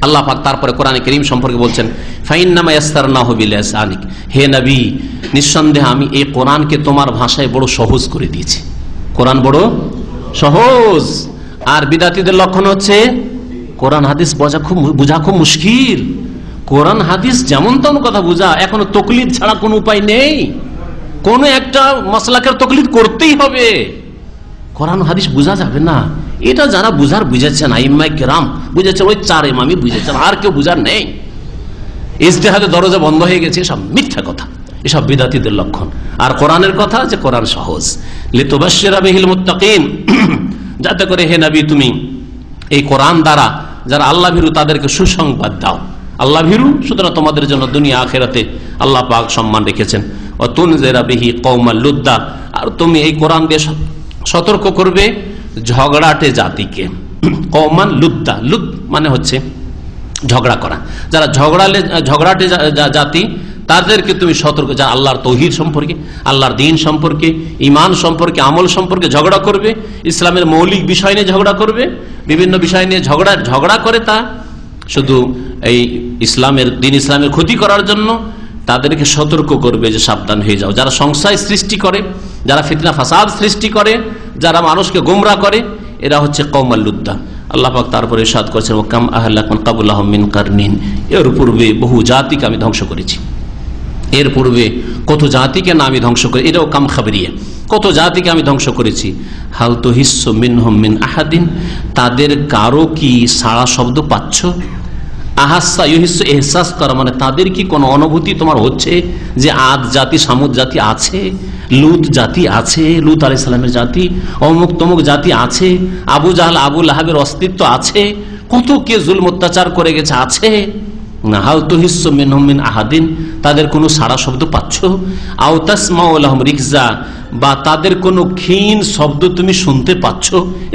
Speaker 2: আল্লাহ পাক তারপরে কোরআনে করিম সম্পর্কে বলছেন ফাইনামায়াস্তারনাহবিলানিক হে নবী, নিঃসন্দেহে আমি এই কোরআনকে তোমার ভাষায় বড় সহজ করে দিয়েছি। কোরআন বড় সহজ। আর বিদাতিদের লক্ষণ হচ্ছে, কোরআন হাদিস বোঝা খুব বোঝা খুব মুশকিল। কোরআন হাদিস যেমন তেমন কথা বোঝা, এখনও তকলিদ ছাড়া কোনো উপায় নেই। কোন একটা মশলাকের তকলিদ করতেই হবে। কোরআন হাদিস বোঝা যাবে না। এটা যারা বুঝার বুঝেছেন আইম্মাই কেরাম, বুঝেছেন ওই চার ইমামি বুঝেছেন, আর কেউ বুঝার নেই। ইজতেহাদে দরজা বন্ধ হয়ে গেছে, এসব মিথ্যা কথা, এসব বিদাতিদের লক্ষণ। আর কোরআনের কথা যে কোরআন সহজ। যাতে করে হে নবী তুমি, এই কোরআন দ্বারা যারা আল্লাহ ভীরু, তাদেরকে সুসংবাদ দাও। আল্লাহ ভীরু, সুতরাং তোমাদের জন্য দুনিয়া আখেরাতে আল্লাহ পাক সম্মান রেখেছেন। অতুন তুন জেরা বেহি কৌমা লুদ্দা, আর তুমি এই কোরআন দিয়ে সতর্ক করবে ঝগড়াটে জাতিকে। কৌমান লুদ্দা। লুদ মানে হচ্ছে ঝগড়া করা। যারা ঝগড়ালে, ঝগড়াটে জাতি, তাদেরকে তুমি সতর্ক যা আল্লাহর তহির সম্পর্কে, আল্লাহর দিন সম্পর্কে ইমান সম্পর্কে, আমল সম্পর্কে ঝগড়া করবে, ইসলামের মৌলিক বিষয় নিয়ে ঝগড়া করবে, বিভিন্ন বিষয় নিয়ে ঝগড়া ঝগড়া করে তা। শুধু এই ইসলামের, দিন ইসলামের ক্ষতি করার জন্য তাদেরকে সতর্ক করবে যে সাবধান হয়ে যাও। যারা সংশয় সৃষ্টি করে, যারা ফিতনা, ফাসাদ সৃষ্টি করে, যারা মানুষকে গোমরা করে, এরা হচ্ছে কৌমাল্লুদ্দা আল্লাহ পাক তারপরে সাদ করেছেন ও কাম আহ্লাকুন কাবুল আহমিন কারনিন। এর পূর্বে বহু জাতিকে আমি ধ্বংস করেছি। এর পূর্বে কত জাতিকে না আমি ধ্বংস করি এটাও কাম খাবরিয়ে। কত জাতিকে আমি ধ্বংস করেছি? হাল তো হিস্স মিন মিন আহাদিন। তাদের কারও কি সাড়া শব্দ পাচ্ছ? আহাসা ইহিস্স এহসাস করা মানে তাদের কি কোনো অনুভূতি তোমার হচ্ছে যে আদ জাতি, সামুদ জাতি আছে, লুত জাতি আছে, লুত আলি সালামের জাতি, অমুক তমুক জাতি আছে, আবু জাহাল, আবু লাহাবের অস্তিত্ব আছে, কত কে জুল অত্যাচার করে গেছে, আছে? হাল তো হিস্স মিনহমিন আহাদিন, তাদের কোনো সারা শব্দ পাচ্ছ? আওতাসমাউলাহম রিক্সা বা তাদের কোনো ক্ষীণ শব্দ তুমি শুনতে পাচ্ছ?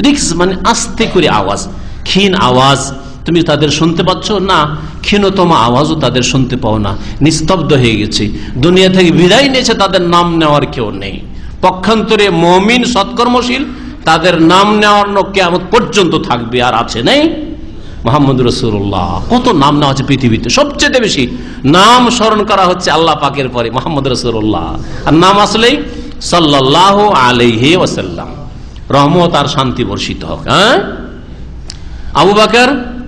Speaker 2: রিক্স মানে আস্তে করে আওয়াজ, ক্ষীণ আওয়াজ তুমি তাদের শুনতে পাচ্ছ? না, ক্ষীণতম আওয়াজও তাদের শুনতে পাও না। নিস্তব্ধ হয়ে গেছে। দুনিয়া থেকে বিদায় নিয়েছে, তাদের নাম নেওয়ার কেউ নেই। পক্ষান্তরে মমিন সৎকর্মশীল, তাদের নাম নেওয়ার কেমন পর্যন্ত থাকবে আর আছে নেই। মোহাম্মদ রসুল্লাহ কত নাম নেওয়া হচ্ছে পৃথিবীতে? সবচেয়ে বেশি নাম স্মরণ করা হচ্ছে আল্লাহ পাকের পরে, মোহাম্মদ রসুল্লাহ আর নাম আসলেই সাল্লাহ আলহে ওসাল্লাম রহমত আর শান্তি বর্ষিত হোক হ্যাঁ? আবু বাকর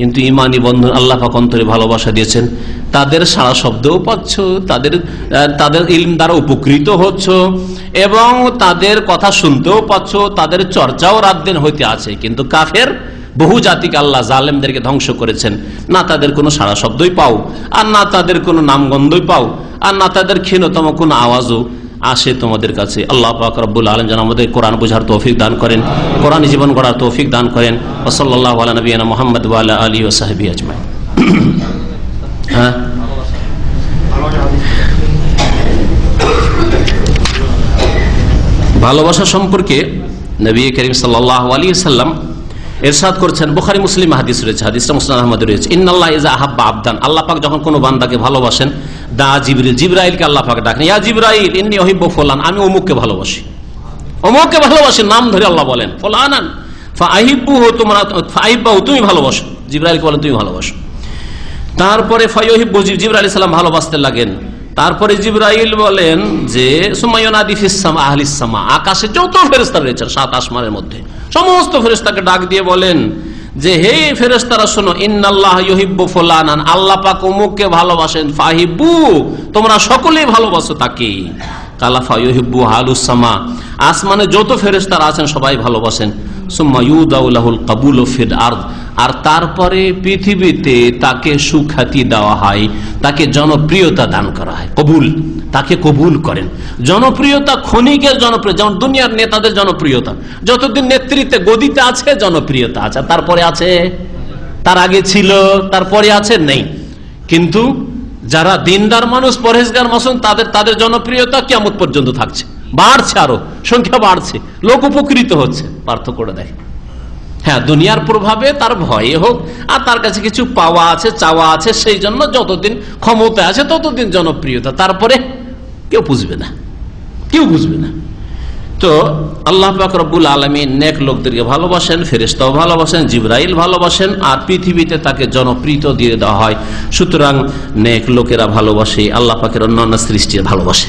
Speaker 2: কিন্তু ইমানি বন্ধন আল্লাহ অন্তরে ভালোবাসা দিয়েছেন। তাদের সারা শব্দও পাচ্ছ, তাদের তাদের ইলম দ্বারা উপকৃত হচ্ছ এবং তাদের কথা শুনতেও পাচ্ছ, তাদের চর্চাও রাত দিন হইতে আছে। কিন্তু কাফের বহু জাতিকে আল্লাহ জালেমদেরকে ধ্বংস করেছেন। না তাদের কোনো সারা শব্দই পাও, আর না তাদের কোনো নামগন্ধই পাও, আর না তাদের ক্ষীণতম কোনো আওয়াজও। আসে তোমাদের কাছে। আল্লাহ পাক রব্বুল আলম যেন আমাদের কোরআন বোঝার তৌফিক দান করেন, কোরআন জীবন গড়ার তৌফিক দান করেন ওসল্লাহ আলা মোহাম্মদ ওয়ালা আলী ও সাহেবী আজমাই হ্যাঁ? ভালোবাসা সম্পর্কে নবী করিম সাল্লাহ সাল্লাম এরশাদ করছেন, বুখারি, মুসলিম হাদিস রয়েছে মুসলাম আহমদ রয়েছে। ইন্নাল্লাহ ইজা আহাব্বা আবদান। আল্লাহ পাক যখন কোনো বান্দাকে ভালোবাসেন দা জিবরিল, জিব্রাইলকে আল্লাহ পাক ডাকেন ইয়া জিব্রাইল, ইন্নি অহিব্ব ফোলান, আমি অমুককে ভালোবাসি। অমুককে ভালোবাসি নাম ধরে আল্লাহ বলেন, ফোলানান ফাহিব্বু তোমরা, ফাহিব্বাহু, তুমি ভালোবাসো। জিব্রাইলকে বলেন, তুমি ভালোবাসো। তারপরে ফয়হিব্বু জিব্রাইল সালাম ভালোবাসতে লাগেন। তারপরে জিব্রাইল বলেন যে সুমাইনাদিফিসামা আহলিসামা আকাশে যত ফেরেস্তা রয়েছেন সাত আসমানের মধ্যে, সমস্ত ফেরেস্তাকে ডাক দিয়ে বলেন যে, হে ফেরেস্তারা শোনো, ইন্নাল্লাহ ইহিব্বু ফুলানান। আল্লাহ পাক অমুককে ভালোবাসেন। ফাহিব্বু, তোমরা সকলেই ভালোবাসো তাকে। কালাফা ইহিব্বু হালুসামা আসমানে যত ফেরেস্তারা আছেন, সবাই ভালোবাসেন। সুম্মা ইউদাউলাহুল কাবুল ফিল আরদ। আর তারপরে পৃথিবীতে তাকে সুখ্যাতি দেওয়া হয়, তাকে জনপ্রিয়তা দান করা হয়। কবুল, তাকে কবুল করেন। জনপ্রিয়তা ক্ষণিকের জনপ্রিয়, যেমন দুনিয়ার নেতাদের জনপ্রিয়তা। যতদিন নেতৃত্বে গদিতে আছে, জনপ্রিয়তা আছে। তারপরে আছে, তার আগে ছিল, তারপরে আছে, নেই। কিন্তু যারা দিনদার মানুষ, পরহেজগার মানুষ তাদের তাদের জনপ্রিয়তা কেমন পর্যন্ত থাকছে। বাড়ছে আরও, সংখ্যা বাড়ছে, লোক উপকৃত হচ্ছে পার্থক্যটা দেখে হ্যাঁ দুনিয়ার প্রভাবে তার ভয়ে হোক, আর তার কাছে কিছু পাওয়া আছে, চাওয়া আছে, সেই জন্য যতদিন ক্ষমতা আছে, ততদিন জনপ্রিয়তা। তারপরে কেউ বুঝবে না, কেউ বুঝবে না। তো আল্লাহ রব্বুল আলমী নেক লোকদেরকে ভালোবাসেন ফেরেস্তাও ভালোবাসেন, জিব্রাইল ভালোবাসেন, আর পৃথিবীতে তাকে জনপ্রিয় দিয়ে দেওয়া হয়। সুতরাং নেক লোকেরা ভালোবাসে, আল্লাহ পাকের অন্যান্য সৃষ্টি ভালোবাসে।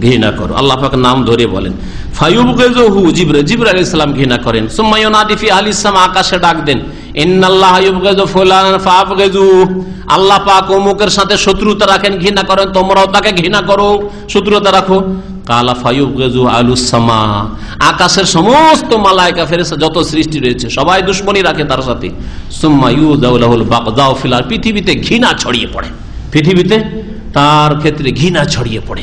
Speaker 2: ঘৃণা করো। আল্লাহ পাক নাম ধরে বলেন ইসলাম ঘৃণা করেন। আকাশে ডাক দেন অমুকের সাথে শত্রুতা রাখেন, ঘৃণা তোমরাও তাকে ঘৃণা করো, শত্রুতা রাখো। কালা ফাইবগেজু আলুসামা আকাশের সমস্ত মালায়কা ফেরেস্তা যত সৃষ্টি রয়েছে, সবাই দুশ্মনী রাখে তার সাথে। পৃথিবীতে ঘৃণা ছড়িয়ে পড়ে। পৃথিবীতে তার ক্ষেত্রে ঘৃণা ছড়িয়ে পড়ে।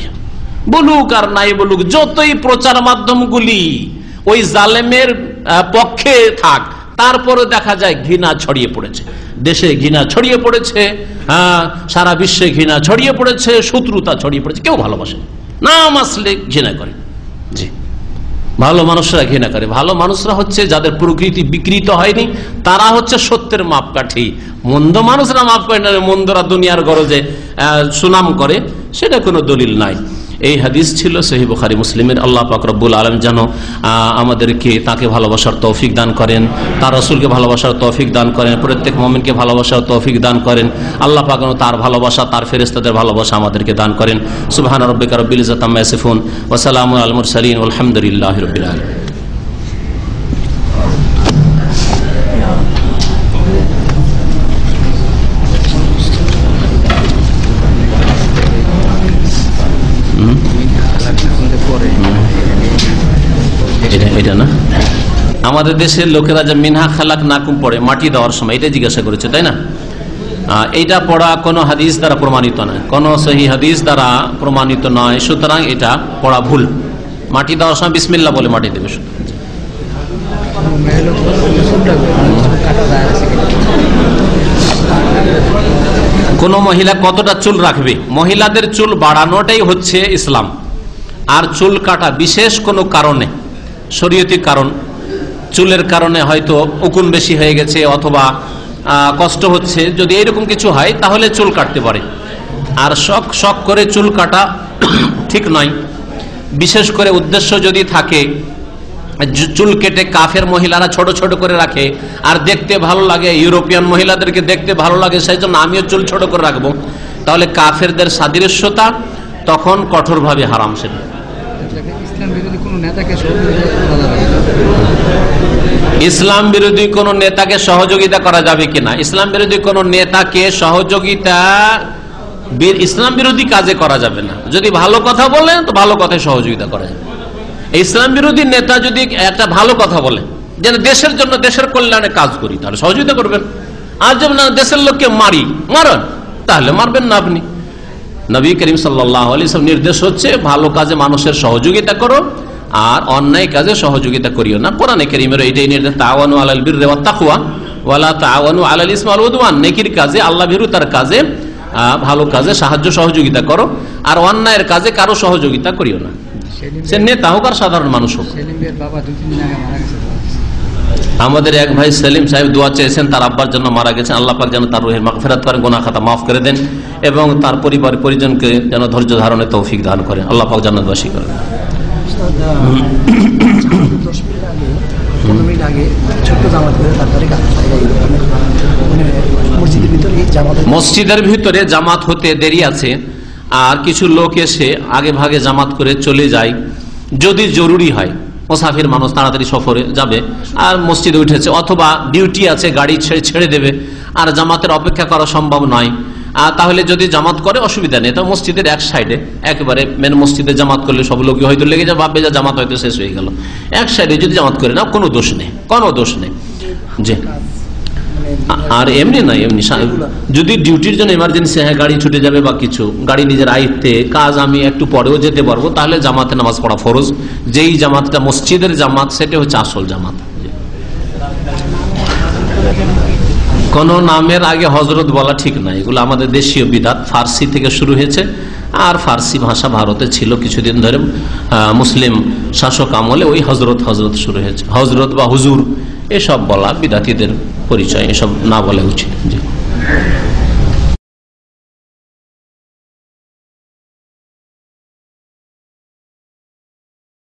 Speaker 2: বলুক আর নাই বলুক, যতই প্রচার মাধ্যমগুলি ওই জালেমের পক্ষে থাক, তারপরে দেখা যায় ঘৃণা ছড়িয়ে পড়েছে। দেশে ঘৃণা ছড়িয়ে পড়েছে সারা বিশ্বে ঘৃণা ছড়িয়ে পড়েছে, শত্রুতা ছড়িয়ে পড়েছে, কেউ ভালোবাসে নাম আসলে ঘৃণা করে। জি। ভালো মানুষরা ঘৃণা করে। ভালো মানুষরা হচ্ছে যাদের প্রকৃতি বিকৃত হয়নি, তারা হচ্ছে সত্যের মাপকাঠি। মন্দ মানুষরা মাপ করে না, মন্দরা দুনিয়ার গরজে সুনাম করে, সেটা কোনো দলিল নাই। এই হাদিস ছিল সহি বুখারি মুসলিমের। আল্লাহ রব্বুল আলম যেন আমাদেরকে তাকে ভালোবাসার তৌফিক দান করেন, তার রসুলকে ভালোবাসার তৌফিক দান করেন, প্রত্যেক মমিনকে ভালোবাসার তৌফিক দান করেন, আল্লাহ পাক তার ভালোবাসা, তার ফেরেস্তাদের ভালোবাসা আমাদেরকে দান করেন। সুবাহান রব্বিকা রব্বিল ইজাতাম ওসালাম আলমুর সালিন আলহামদুলিল্লাহ রবিল আলম এটা না? আমাদের দেশের লোকেরা যে মিনহা খালাক নাকুম পড়ে, মাটি দেওয়ার সময় এটা জিজ্ঞাসা করেছে, তাই না? এইটা পড়া কোনো হাদিস দ্বারা প্রমাণিত নয় কোনো সহি হাদিস দ্বারা প্রমাণিত নয়, সুতরাং এটা পড়া ভুল। মাটি দেওয়ার সময় বিসমিল্লা বলে মাটি দেবে কোন মহিলা কতটা চুল রাখবে? মহিলাদের চুল বাড়ানোটাই হচ্ছে ইসলাম। আর চুল কাটা বিশেষ কোনো কারণে। শরীয়তি কারণ, চুলের কারণে হয়তো উকুন বেশি হয়ে গেছে অথবা কষ্ট হচ্ছে। যদি এরকম কিছু হয়, তাহলে চুল কাটতে পারে। আর শখ শখ করে চুল কাটা ঠিক নয়। বিশেষ করে উদ্দেশ্য যদি থাকে চুল কেটে কাফের মহিলারা ছোট ছোট করে রাখে, আর দেখতে ভালো লাগে, ইউরোপিয়ান মহিলাদেরকে দেখতে ভালো লাগে সেই জন্য আমিও চুল ছোট করে রাখব। তাহলে কাফেরদের সাদৃশ্যতা তখন কঠোরভাবে হারাম সেটা।
Speaker 3: ইসলাম বিরোধী কোনো নেতাকে সহযোগিতা করা যাবে
Speaker 2: কিনা ইসলাম বিরোধী কোন নেতাকে সহযোগিতা ইসলাম বিরোধী কাজে করা যাবে না। যদি ভালো কথা বলেন তো ভালো কথায় সহযোগিতা করা যাবে। ইসলাম বিরোধী নেতা যদি একটা ভালো কথা বলে, যেন দেশের জন্য দেশের কল্যাণে কাজ করি, তাহলে সহযোগিতা করবেন। আর যেমন দেশের লোককে মারি, মারন, তাহলে মারবেন না আপনি। নবী করিম সাল্লাহ আলি সব নির্দেশ হচ্ছে ভালো কাজে মানুষের সহযোগিতা করো আর অন্যায় কাজে সহযোগিতা করিও না। কোরআনে করিমের এইটাই নির্দেশ তাওয়ানু আলাল বীর রেওয়া তাকুয়া ওয়ালা তাওয়ানু আলাল ইসমাল উদওয়ান নেকির কাজে আল্লাহ ভীরুতার কাজে ভালো কাজে সাহায্য সহযোগিতা করো আর অন্যায়ের কাজে কারও সহযোগিতা করিও না। সে নেতা হোক আর সাধারণ মানুষ হোক।
Speaker 3: বাবা
Speaker 2: আমাদের এক ভাই সেলিম সাহেব দোয়া চেয়েছেন তার আব্বার জন্য মারা গেছেন। আল্লাহ পাক যেন তার রুহের মাগফিরাত করেন গোনা খাতা মাফ করে দেন এবং তার পরিবার পরিজনকে যেন ধৈর্য ধারণে তৌফিক দান করেন। আল্লাহ পাক জান্নাতবাসী করেন
Speaker 4: মানে মসজিদের ভিতরে এই
Speaker 2: মসজিদের ভিতরে জামাত হতে দেরি আছে আর কিছু লোক এসে আগে ভাগে জামাত করে চলে যায় যদি জরুরি হয়। মুসাফির মানুষ তাড়াতাড়ি সফরে যাবে আর মসজিদে উঠেছে, অথবা ডিউটি আছে, গাড়ি ছেড়ে ছেড়ে দেবে, আর জামাতের অপেক্ষা করা সম্ভব নয়। আর তাহলে যদি জামাত করে, অসুবিধা নেই। তা মসজিদের এক সাইডে, একেবারে মেন মসজিদে জামাত করলে সব লোক হয়তো লেগে যাবে, ভাববে যে জামাত হয়তো শেষ হয়ে গেল। এক সাইডে যদি জামাত করে না কোনো দোষ নেই, কোনো দোষ নেই। জি। আর এমনি নয় এমনি যদি ডিউটির জন্য এমার্জেন্সি হ্যাঁ গাড়ি ছুটে যাবে বা কিছু, গাড়ি নিজের আয়ত্তে, কাজ আমি একটু পরেও যেতে পারব, তাহলে জামাতে নামাজ পড়া ফরজ। যেই জামাতটা, মসজিদের জামাত, সেটা হচ্ছে আসল জামাত। কোন নামের আগে হজরত বলা ঠিক নাই এগুলো আমাদের দেশীয় বিধাত, ফার্সি থেকে শুরু হয়েছে, আর ফার্সি ভাষা ভারতে ছিল কিছুদিন ধরে মুসলিম শাসক আমলে ওই হজরত হজরত শুরু হয়েছে হজরত বা হুজুর। এসব বলা বিদাতিদের পরিচয় এসব না বলা উচিত।